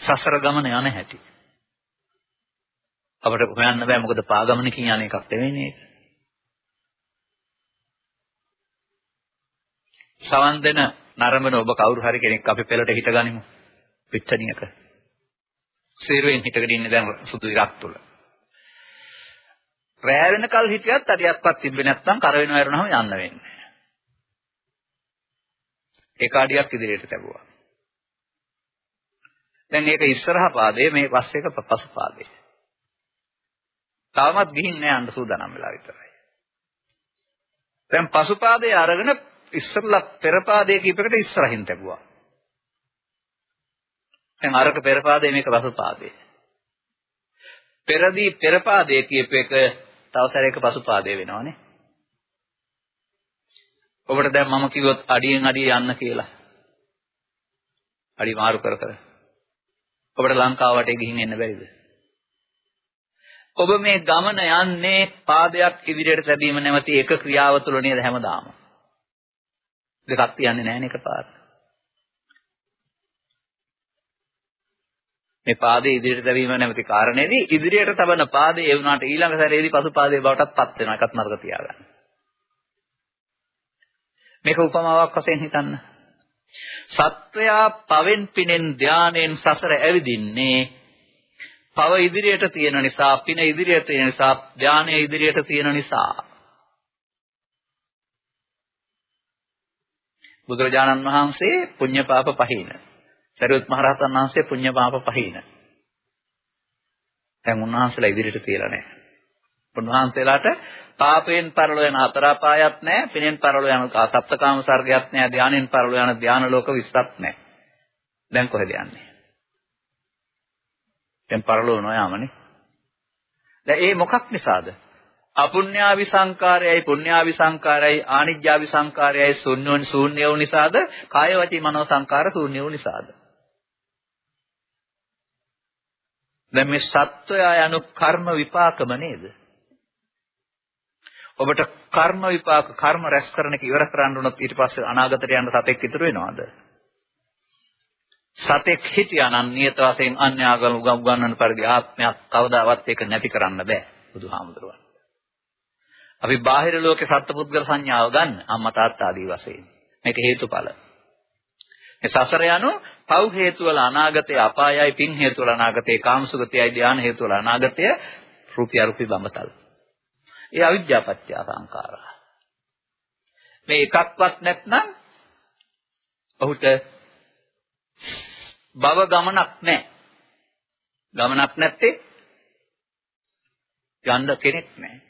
සසර ගමන යන හැටි. අපිට හොයන්න බෑ මොකද පාගමනකින් යන එකක් නෙවෙයි නේද? සවන් දෙන නරඹන ඔබ කවුරු හරි කෙනෙක් අපි පෙළට හිටගනිමු. පිටණියක. සීරුවෙන් හිටගෙන ඉන්නේ දැන් සුදු ඉරක් තුල. රෑ වෙනකල් හිටියත් අඩියක්වත් තිබ්බේ නැත්නම් කර වෙනව ඇරුණාම යන්න වෙන්නේ. ඒක අඩියක් ඉදිරියට තැබුවා. දැන් මේක ඉස්සරහා පාදයේ මේ පස්සේක පසු පාදයේ. තවමත් ගිහින් නෑ යන්න සූදානම් වෙලා විතරයි. දැන් පසුපාදයේ අරගෙන ඉස්සරලා පෙරපාදයේ කීපයකට ඉස්සරහින් තැබුවා. දැන් අරක පෙරපාදයේ මේක පසුපාදයේ. පෙරදී පෙරපාදයේ කියප එක තව සැරයක පසුපාදයේ වෙනවනේ. ඔබට දැන් මම කිව්වොත් අඩියෙන් අඩිය යන්න කියලා. අඩි මාරු කර කර. ඔබට ලංකාවට ගිහින් එන්න බැරිද? ඔබ මේ ගමන යන්නේ පාදයක් ඉදිරියට තැබීම නැමැති එක ක්‍රියාව තුළ නේද හැමදාම. දෙකක් තියන්නේ නැහැ නේ එකපාරට. මේ පාදයේ ඉදිරියට දැවීම නැමැති කාරණේදී ඉදිරියට තබන පාදයේ ඒ වුණාට ඊළඟ සැරේදී පසු පාදයේ බවටත් පත් වෙනවා. එකත් මතක තියාගන්න. මේක උපමාවක් වශයෙන් හිතන්න. සත්වයා පවෙන් පිනෙන් ධානයෙන් සසර ඇවිදින්නේ පව ඉදිරියට තියෙන නිසා පින ඉදිරියට තියෙන නිසා ධානය ඉදිරියට තියෙන නිසා බුදුරජාණන් වහන්සේ පුඤ්ඤ පාප පහින සරියුත් මහ රහතන් වහන්සේ පුඤ්ඤ පාප පහින. දැන් උන්වහන්සේලා ඉදිරියට තියලා නැහැ. උන්වහන්සේලාට පාපයෙන් පරලෝ යන හතර අපායක් නැහැ, පිනෙන් පරලෝ යන සප්තකාම සර්ගයක් නැහැ, ධානයෙන් පරලෝ යන ධාන ලෝක 20ක් නැහැ. දැන් කොහෙද යන්නේ? දැන් පරලෝ නොයාමනේ. දැන් ඒ මොකක් නිසාද? අපුඤ්ඤාවි සංකාරයයි පුඤ්ඤාවි සංකාරයයි ආනිජ්ජාවි සංකාරයයි ශුන්‍යෝන් ශූන්‍ය වූ නිසාද? කාය වචී මනෝ සංකාර ශූන්‍ය වූ නිසාද? දැන් මේ සත්වයා යනු කර්ම විපාකම නේද? ඔබට කර්ම විපාක කර්ම රැස් කරන එක ඉවර කරන්න උනොත් ඊට පස්සේ අනාගතයට යන්න සතෙක් ඉතුරු වෙනවද? සතෙක් හිටියානම් නියත වශයෙන් අන්‍යාගම උගන්වන පරිදි ආත්මයක් කවදාවත් ඒක නැති කරන්න බෑ බුදුහාමුදුරුවෝ. අපි බාහිර ලෝකේ සත්පුද්ගල සංඥාව ගන්න අම්මා තාත්තා ආදී වශයෙන්. මේක හේතුඵල. මේ සසර යනු පව් හේතු වල අනාගතය අපායයි පින් හේතු වල අනාගතය කාමසුගතයයි ධාන හේතු වල අනාගතය රූපී අරූපී බඹතල. ඒ අවිද්‍යාපත්‍ය සංඛාරා. මේ එකක්වත් නැත්නම් ඔහුට භව ගමනක් නැහැ. ගමනක් නැත්තේ යන්න කෙනෙක් නැහැ.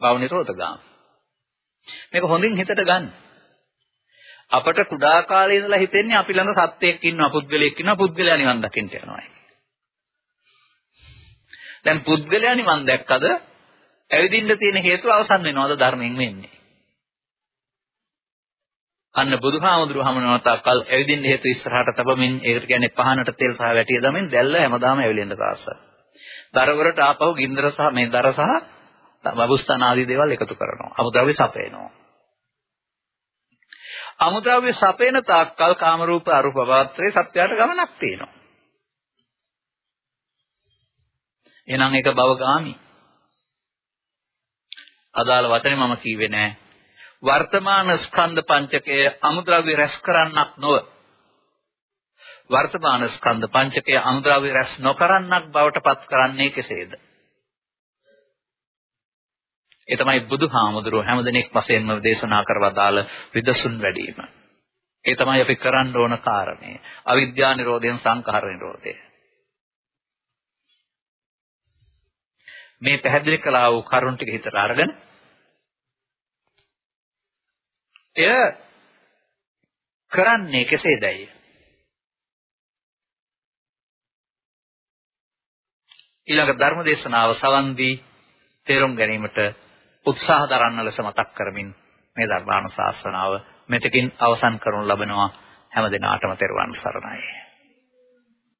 භව නිරෝධගාම. මේක හොඳින් හිතට ගන්න. අපට කුඩා කාලේ ඉඳලා හිතෙන්නේ අපි ළඟ සත්‍යයක් ඉන්නවා පුද්ගලයෙක් ඉන්නවා පුද්ගලයා නිවන් දකින්න යනවා දැන් පුද්ගලයා නිවන් දැක්කද ඇවිදින්න තියෙන හේතුව අවසන් වෙනවද ධර්මයෙන් වෙන්නේ අන්න බුදුහාමුදුරුව හමුනන තාක්කල් ඇවිදින්න හේතු ඉස්සරහට තබමින් ඒකට කියන්නේ පහනට තෙල් සහ වැටිය දමින් දැල්ල හැමදාම ඇවිලෙන්න තාස්ස. දරවලට ආපහු ගින්දර සහ මේ දර සහ වබුස්තන ආදී දේවල් එකතු කරනවා. අමුද්‍රව්‍ය සපයනවා. අමුද්‍රව්‍ය සපේන තාක්කල් කාම රූප අරූප වාත්‍රේ සත්‍යයට ගමනක් තියෙනවා. එහෙනම් ඒක භවගාමි. අදාළ වචනේ මම කියවේ නෑ. වර්තමාන ස්කන්ධ පංචකය අමුද්‍රව්‍ය රැස් කරන්නක් නොව වර්තමාන ස්කන්ධ පංචකය අමුද්‍රව්‍ය රැස් නොකරන්නක් බවට පත් කරන්නේ කෙසේද? ඒ තමයි බුදුහාමුදුරුව හැමදෙනෙක් වශයෙන්ම දේශනා කරවදාළ විදසුන් වැඩිම. ඒ තමයි අපි කරන්න ඕන කාරණය. අවිද්‍යා නිරෝධයෙන් සංඛාර නිරෝධය. මේ පැහැදිලි කළා වූ කරුණ ටික හිතට අරගෙන එය කරන්නේ කෙසේදයි? ඊළඟ ධර්ම දේශනාව සවන් දී තේරුම් ගැනීමට උත්සාහ දරන්න ලෙස මතක් කරමින් මේ ධර්මානුශාසනාව මෙතකින් අවසන් කරනු ලබනවා. හැම දිනාටම තෙරුවන් සරණයි.